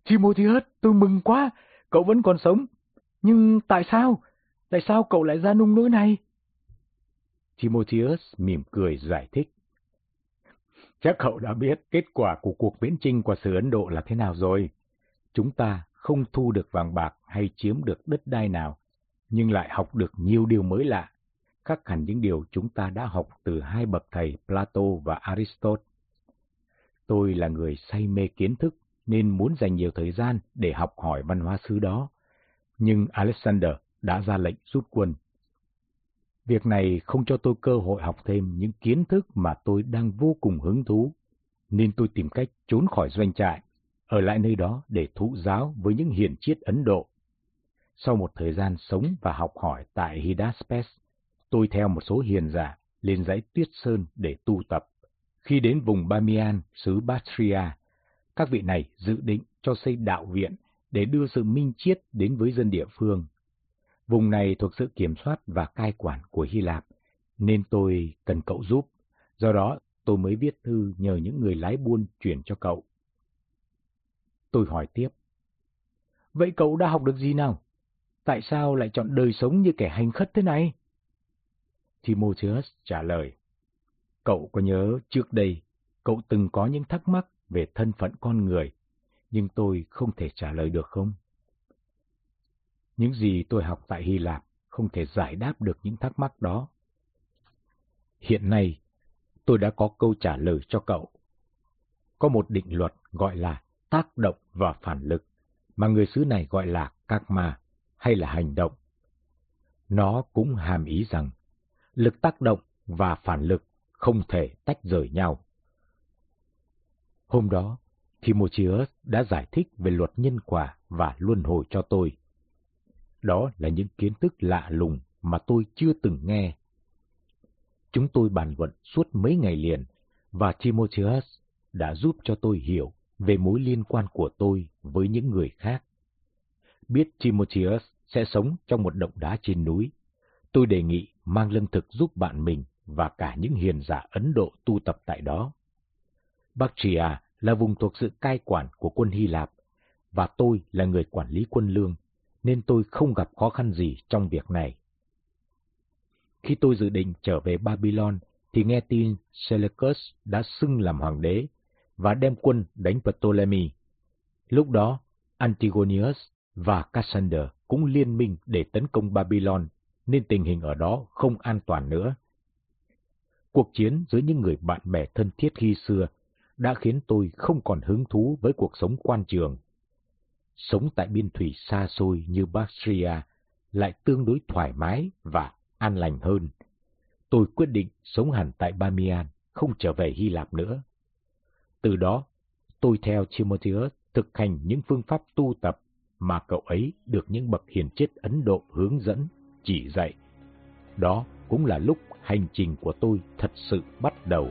Timotheus, tôi mừng quá, cậu vẫn còn sống. Nhưng tại sao? Tại sao cậu lại ra nung nỗi này? Timotheus mỉm cười giải thích. Chắc cậu đã biết kết quả của cuộc viễn trinh qua xứ Ấn Độ là thế nào rồi. Chúng ta không thu được vàng bạc hay chiếm được đất đai nào, nhưng lại học được nhiều điều mới lạ, khác hẳn những điều chúng ta đã học từ hai bậc thầy Plato và Aristotle. Tôi là người say mê kiến thức nên muốn dành nhiều thời gian để học hỏi văn hóa xứ đó. Nhưng Alexander đã ra lệnh rút quân. Việc này không cho tôi cơ hội học thêm những kiến thức mà tôi đang vô cùng hứng thú, nên tôi tìm cách trốn khỏi doanh trại, ở lại nơi đó để thụ giáo với những hiền triết Ấn Độ. Sau một thời gian sống và học hỏi tại Hidaspes, tôi theo một số hiền giả lên dãy Tuyết Sơn để tu tập. Khi đến vùng Bamian, xứ Bactria, các vị này dự định cho xây đạo viện để đưa sự minh triết đến với dân địa phương. Vùng này thuộc sự kiểm soát và cai quản của Hy Lạp, nên tôi cần cậu giúp. Do đó, tôi mới viết thư nhờ những người lái buôn chuyển cho cậu. Tôi hỏi tiếp. Vậy cậu đã học được gì nào? Tại sao lại chọn đời sống như kẻ hành khất thế này? Timotheus trả lời. Cậu có nhớ trước đây, cậu từng có những thắc mắc về thân phận con người, nhưng tôi không thể trả lời được không? Những gì tôi học tại Hy Lạp không thể giải đáp được những thắc mắc đó. Hiện nay, tôi đã có câu trả lời cho cậu. Có một định luật gọi là tác động và phản lực, mà người xứ này gọi là karma hay là hành động. Nó cũng hàm ý rằng lực tác động và phản lực không thể tách rời nhau. Hôm đó, Timotheus đã giải thích về luật nhân quả và luân hồi cho tôi. Đó là những kiến thức lạ lùng mà tôi chưa từng nghe. Chúng tôi bàn luận suốt mấy ngày liền, và Timotheus đã giúp cho tôi hiểu về mối liên quan của tôi với những người khác. Biết Timotheus sẽ sống trong một động đá trên núi, tôi đề nghị mang lương thực giúp bạn mình và cả những hiền giả Ấn Độ tu tập tại đó. Bactria à là vùng thuộc sự cai quản của quân Hy Lạp, và tôi là người quản lý quân lương, nên tôi không gặp khó khăn gì trong việc này. Khi tôi dự định trở về Babylon, thì nghe tin Seleucus đã xưng làm hoàng đế và đem quân đánh Ptolemy. Lúc đó, Antigonius và Cassander cũng liên minh để tấn công Babylon, nên tình hình ở đó không an toàn nữa. Cuộc chiến giữa những người bạn bè thân thiết khi xưa đã khiến tôi không còn hứng thú với cuộc sống quan trường. Sống tại biên thủy xa xôi như Bactria lại tương đối thoải mái và an lành hơn. Tôi quyết định sống hẳn tại Bamian, không trở về Hy Lạp nữa. Từ đó, tôi theo Timotheus thực hành những phương pháp tu tập mà cậu ấy được những bậc hiền triết Ấn Độ hướng dẫn, chỉ dạy. Đó cũng là lúc hành trình của tôi thật sự bắt đầu.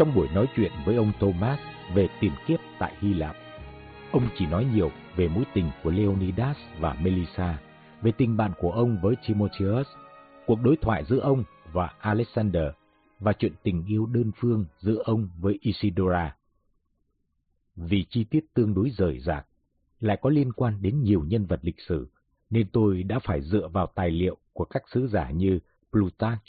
Trong buổi nói chuyện với ông Thomas về tiền kiếp tại Hy Lạp, ông chỉ nói nhiều về mối tình của Leonidas và Melissa, về tình bạn của ông với Timotheus, cuộc đối thoại giữa ông và Alexander và chuyện tình yêu đơn phương giữa ông với Isidora. Vì chi tiết tương đối rời rạc, lại có liên quan đến nhiều nhân vật lịch sử, nên tôi đã phải dựa vào tài liệu của các sứ giả như Plutarch,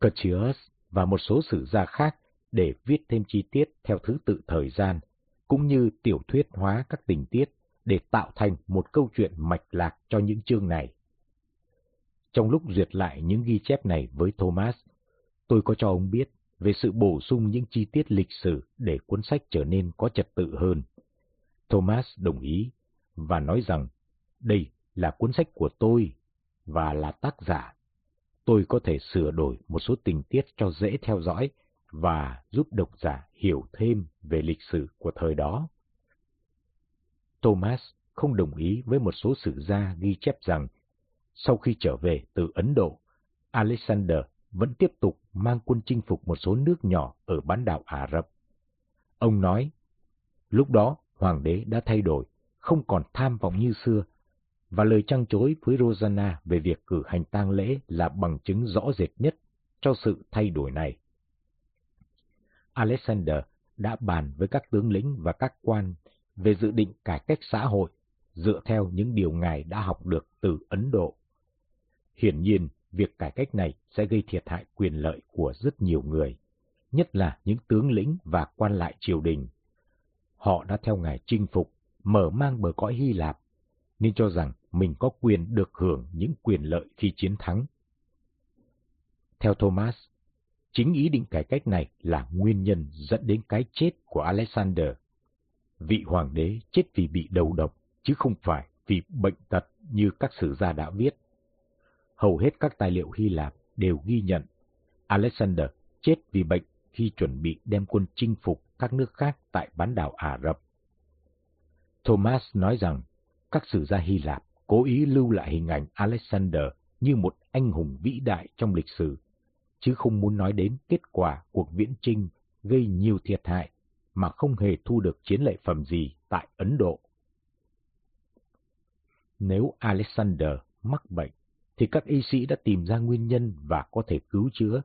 Curtius, và một số sử gia khác để viết thêm chi tiết theo thứ tự thời gian, cũng như tiểu thuyết hóa các tình tiết để tạo thành một câu chuyện mạch lạc cho những chương này. Trong lúc duyệt lại những ghi chép này với Thomas, tôi có cho ông biết về sự bổ sung những chi tiết lịch sử để cuốn sách trở nên có trật tự hơn. Thomas đồng ý và nói rằng đây là cuốn sách của tôi và là tác giả. Tôi có thể sửa đổi một số tình tiết cho dễ theo dõi và giúp độc giả hiểu thêm về lịch sử của thời đó. Thomas không đồng ý với một số sử gia ghi chép rằng sau khi trở về từ Ấn Độ, Alexander vẫn tiếp tục mang quân chinh phục một số nước nhỏ ở bán đảo Ả Rập. Ông nói, lúc đó hoàng đế đã thay đổi, không còn tham vọng như xưa, và lời trăng chối với Rosanna về việc cử hành tang lễ là bằng chứng rõ rệt nhất cho sự thay đổi này. Alexander đã bàn với các tướng lĩnh và các quan về dự định cải cách xã hội dựa theo những điều ngài đã học được từ Ấn Độ. Hiển nhiên, việc cải cách này sẽ gây thiệt hại quyền lợi của rất nhiều người, nhất là những tướng lĩnh và quan lại triều đình. Họ đã theo ngài chinh phục, mở mang bờ cõi Hy Lạp, nên cho rằng mình có quyền được hưởng những quyền lợi khi chiến thắng. Theo Thomas, chính ý định cải cách này là nguyên nhân dẫn đến cái chết của Alexander. Vị hoàng đế chết vì bị đầu độc, chứ không phải vì bệnh tật như các sử gia đã viết hầu hết các tài liệu Hy Lạp đều ghi nhận Alexander chết vì bệnh khi chuẩn bị đem quân chinh phục các nước khác tại bán đảo Ả Rập. Thomas nói rằng các sử gia Hy Lạp cố ý lưu lại hình ảnh Alexander như một anh hùng vĩ đại trong lịch sử, chứ không muốn nói đến kết quả cuộc viễn chinh gây nhiều thiệt hại mà không hề thu được chiến lợi phẩm gì tại Ấn Độ. Nếu Alexander mắc bệnh, thì các y sĩ đã tìm ra nguyên nhân và có thể cứu chữa,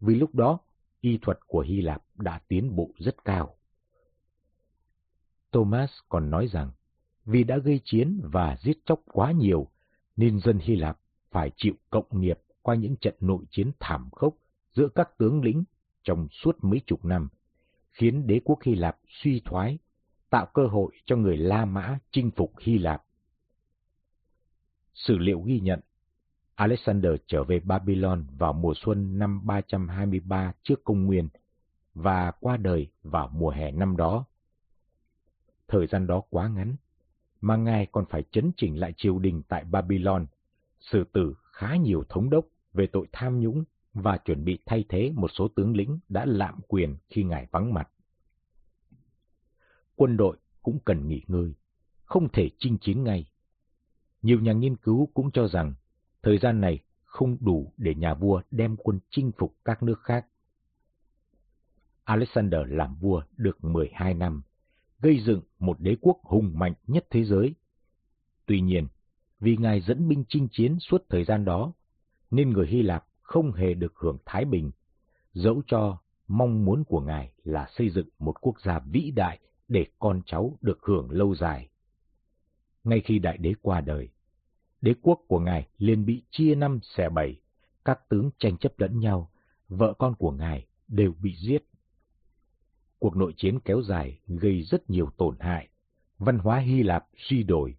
vì lúc đó y thuật của Hy Lạp đã tiến bộ rất cao. Thomas còn nói rằng, vì đã gây chiến và giết chóc quá nhiều, nên dân Hy Lạp phải chịu cộng nghiệp qua những trận nội chiến thảm khốc giữa các tướng lĩnh trong suốt mấy chục năm, khiến đế quốc Hy Lạp suy thoái, tạo cơ hội cho người La Mã chinh phục Hy Lạp. Sử liệu ghi nhận Alexander trở về Babylon vào mùa xuân năm 323 trước công nguyên và qua đời vào mùa hè năm đó. Thời gian đó quá ngắn, mà ngài còn phải chấn chỉnh lại triều đình tại Babylon, xử tử khá nhiều thống đốc về tội tham nhũng và chuẩn bị thay thế một số tướng lĩnh đã lạm quyền khi ngài vắng mặt. Quân đội cũng cần nghỉ ngơi, không thể chinh chiến ngay. Nhiều nhà nghiên cứu cũng cho rằng Thời gian này không đủ để nhà vua đem quân chinh phục các nước khác. Alexander làm vua được 12 năm, gây dựng một đế quốc hùng mạnh nhất thế giới. Tuy nhiên, vì ngài dẫn binh chinh chiến suốt thời gian đó, nên người Hy Lạp không hề được hưởng thái bình, dẫu cho mong muốn của ngài là xây dựng một quốc gia vĩ đại để con cháu được hưởng lâu dài. Ngay khi đại đế qua đời, đế quốc của ngài liền bị chia năm xẻ bảy, các tướng tranh chấp lẫn nhau, vợ con của ngài đều bị giết. Cuộc nội chiến kéo dài gây rất nhiều tổn hại, văn hóa Hy Lạp suy đổi,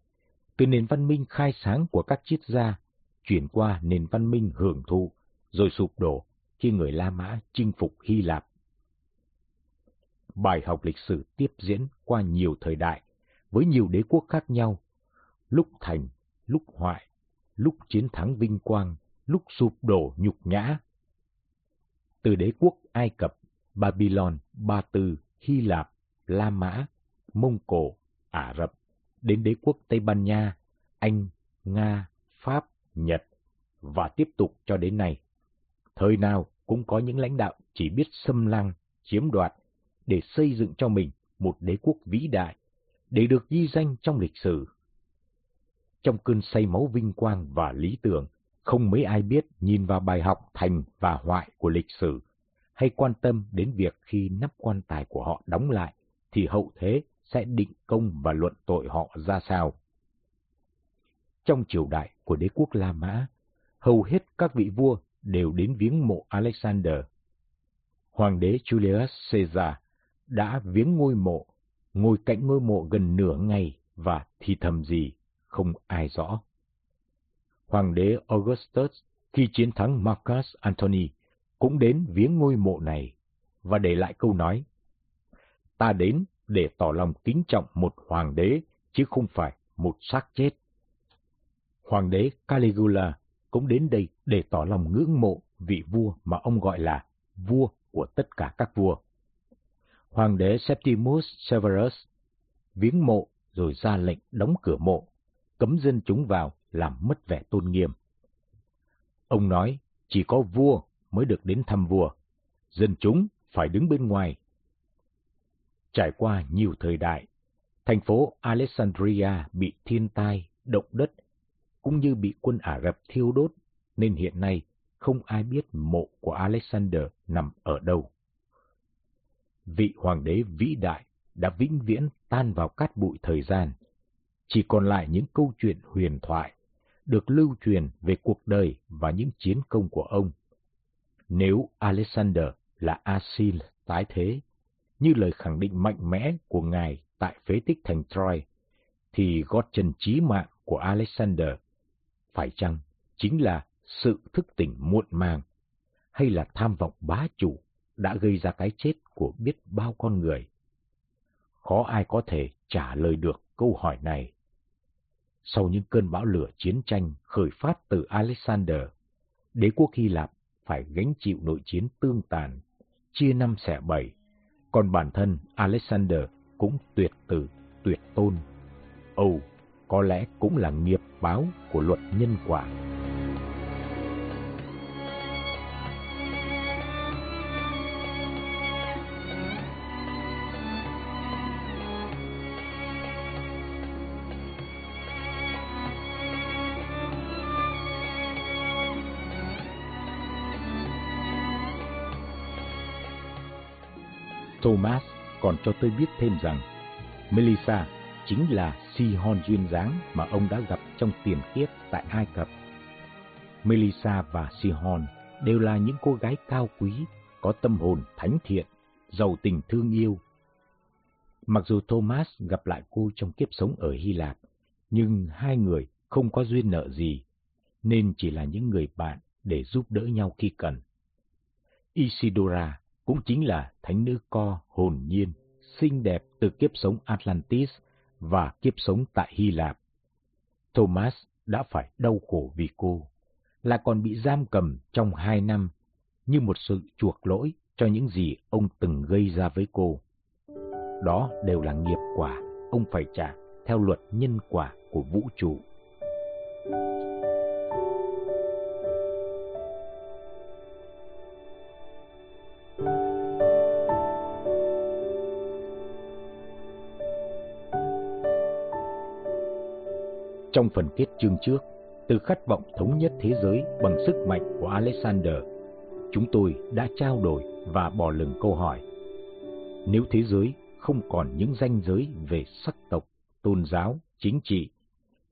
từ nền văn minh khai sáng của các triết gia chuyển qua nền văn minh hưởng thụ, rồi sụp đổ khi người La Mã chinh phục Hy Lạp. Bài học lịch sử tiếp diễn qua nhiều thời đại, với nhiều đế quốc khác nhau, lúc thành lúc hoại, lúc chiến thắng vinh quang, lúc sụp đổ nhục nhã. Từ đế quốc Ai Cập, Babylon, Ba Tư, Hy Lạp, La Mã, Mông Cổ, Ả Rập, đến đế quốc Tây Ban Nha, Anh, Nga, Pháp, Nhật, và tiếp tục cho đến nay. Thời nào cũng có những lãnh đạo chỉ biết xâm lăng, chiếm đoạt, để xây dựng cho mình một đế quốc vĩ đại, để được ghi danh trong lịch sử trong cơn say máu vinh quang và lý tưởng, không mấy ai biết nhìn vào bài học thành và hoại của lịch sử, hay quan tâm đến việc khi nắp quan tài của họ đóng lại, thì hậu thế sẽ định công và luận tội họ ra sao. Trong triều đại của đế quốc La Mã, hầu hết các vị vua đều đến viếng mộ Alexander. Hoàng đế Julius Caesar đã viếng ngôi mộ, ngồi cạnh ngôi mộ gần nửa ngày và thì thầm gì, không ai rõ. Hoàng đế Augustus khi chiến thắng Marcus Antony cũng đến viếng ngôi mộ này và để lại câu nói Ta đến để tỏ lòng kính trọng một hoàng đế chứ không phải một xác chết. Hoàng đế Caligula cũng đến đây để tỏ lòng ngưỡng mộ vị vua mà ông gọi là vua của tất cả các vua. Hoàng đế Septimus Severus viếng mộ rồi ra lệnh đóng cửa mộ, cấm dân chúng vào làm mất vẻ tôn nghiêm. Ông nói chỉ có vua mới được đến thăm vua, dân chúng phải đứng bên ngoài. Trải qua nhiều thời đại, thành phố Alexandria bị thiên tai, động đất, cũng như bị quân Ả Rập thiêu đốt, nên hiện nay không ai biết mộ của Alexander nằm ở đâu. Vị hoàng đế vĩ đại đã vĩnh viễn tan vào cát bụi thời gian, chỉ còn lại những câu chuyện huyền thoại được lưu truyền về cuộc đời và những chiến công của ông. Nếu Alexander là Asil tái thế, như lời khẳng định mạnh mẽ của ngài tại phế tích thành Troy, thì gót chân chí mạng của Alexander phải chăng chính là sự thức tỉnh muộn màng, hay là tham vọng bá chủ đã gây ra cái chết của biết bao con người? Khó ai có thể trả lời được câu hỏi này. Sau những cơn bão lửa chiến tranh khởi phát từ Alexander, đế quốc Hy Lạp phải gánh chịu nội chiến tương tàn, chia năm xẻ bảy, còn bản thân Alexander cũng tuyệt tử, tuyệt tôn. Âu, có lẽ cũng là nghiệp báo của luật nhân quả. Thomas còn cho tôi biết thêm rằng Melissa chính là Sihon duyên dáng mà ông đã gặp trong tiền kiếp tại Ai Cập. Melissa và Sihon đều là những cô gái cao quý, có tâm hồn thánh thiện, giàu tình thương yêu. Mặc dù Thomas gặp lại cô trong kiếp sống ở Hy Lạp, nhưng hai người không có duyên nợ gì, nên chỉ là những người bạn để giúp đỡ nhau khi cần. Isidora cũng chính là thánh nữ co hồn nhiên, xinh đẹp từ kiếp sống Atlantis và kiếp sống tại Hy Lạp. Thomas đã phải đau khổ vì cô, là còn bị giam cầm trong hai năm, như một sự chuộc lỗi cho những gì ông từng gây ra với cô. Đó đều là nghiệp quả ông phải trả theo luật nhân quả của vũ trụ. Trong phần kết chương trước, từ khát vọng thống nhất thế giới bằng sức mạnh của Alexander, chúng tôi đã trao đổi và bỏ lửng câu hỏi. Nếu thế giới không còn những ranh giới về sắc tộc, tôn giáo, chính trị,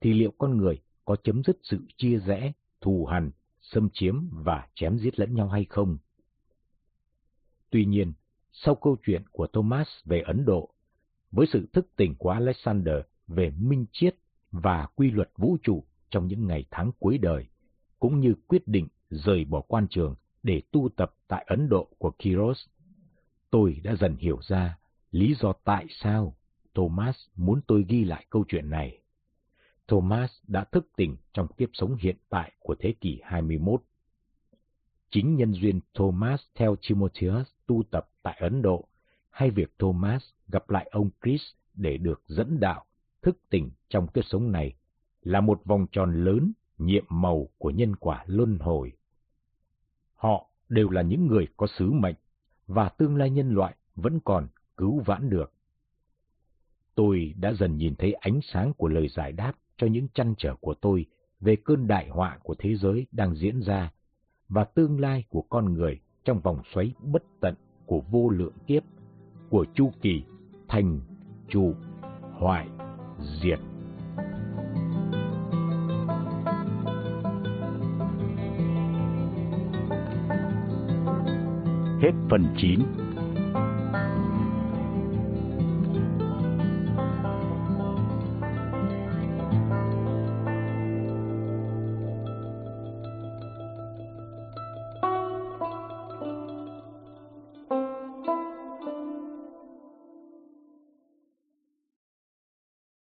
thì liệu con người có chấm dứt sự chia rẽ, thù hằn, xâm chiếm và chém giết lẫn nhau hay không? Tuy nhiên, sau câu chuyện của Thomas về Ấn Độ, với sự thức tỉnh của Alexander về minh triết và quy luật vũ trụ trong những ngày tháng cuối đời, cũng như quyết định rời bỏ quan trường để tu tập tại Ấn Độ của Kiros. Tôi đã dần hiểu ra lý do tại sao Thomas muốn tôi ghi lại câu chuyện này. Thomas đã thức tỉnh trong kiếp sống hiện tại của thế kỷ 21. Chính nhân duyên Thomas theo Timotheus tu tập tại Ấn Độ, hay việc Thomas gặp lại ông Chris để được dẫn đạo thức tỉnh trong kiếp sống này là một vòng tròn lớn nhiệm màu của nhân quả luân hồi. Họ đều là những người có sứ mệnh và tương lai nhân loại vẫn còn cứu vãn được. Tôi đã dần nhìn thấy ánh sáng của lời giải đáp cho những chăn trở của tôi về cơn đại họa của thế giới đang diễn ra và tương lai của con người trong vòng xoáy bất tận của vô lượng kiếp, của chu kỳ thành, trụ, hoại diệt. Hết phần 9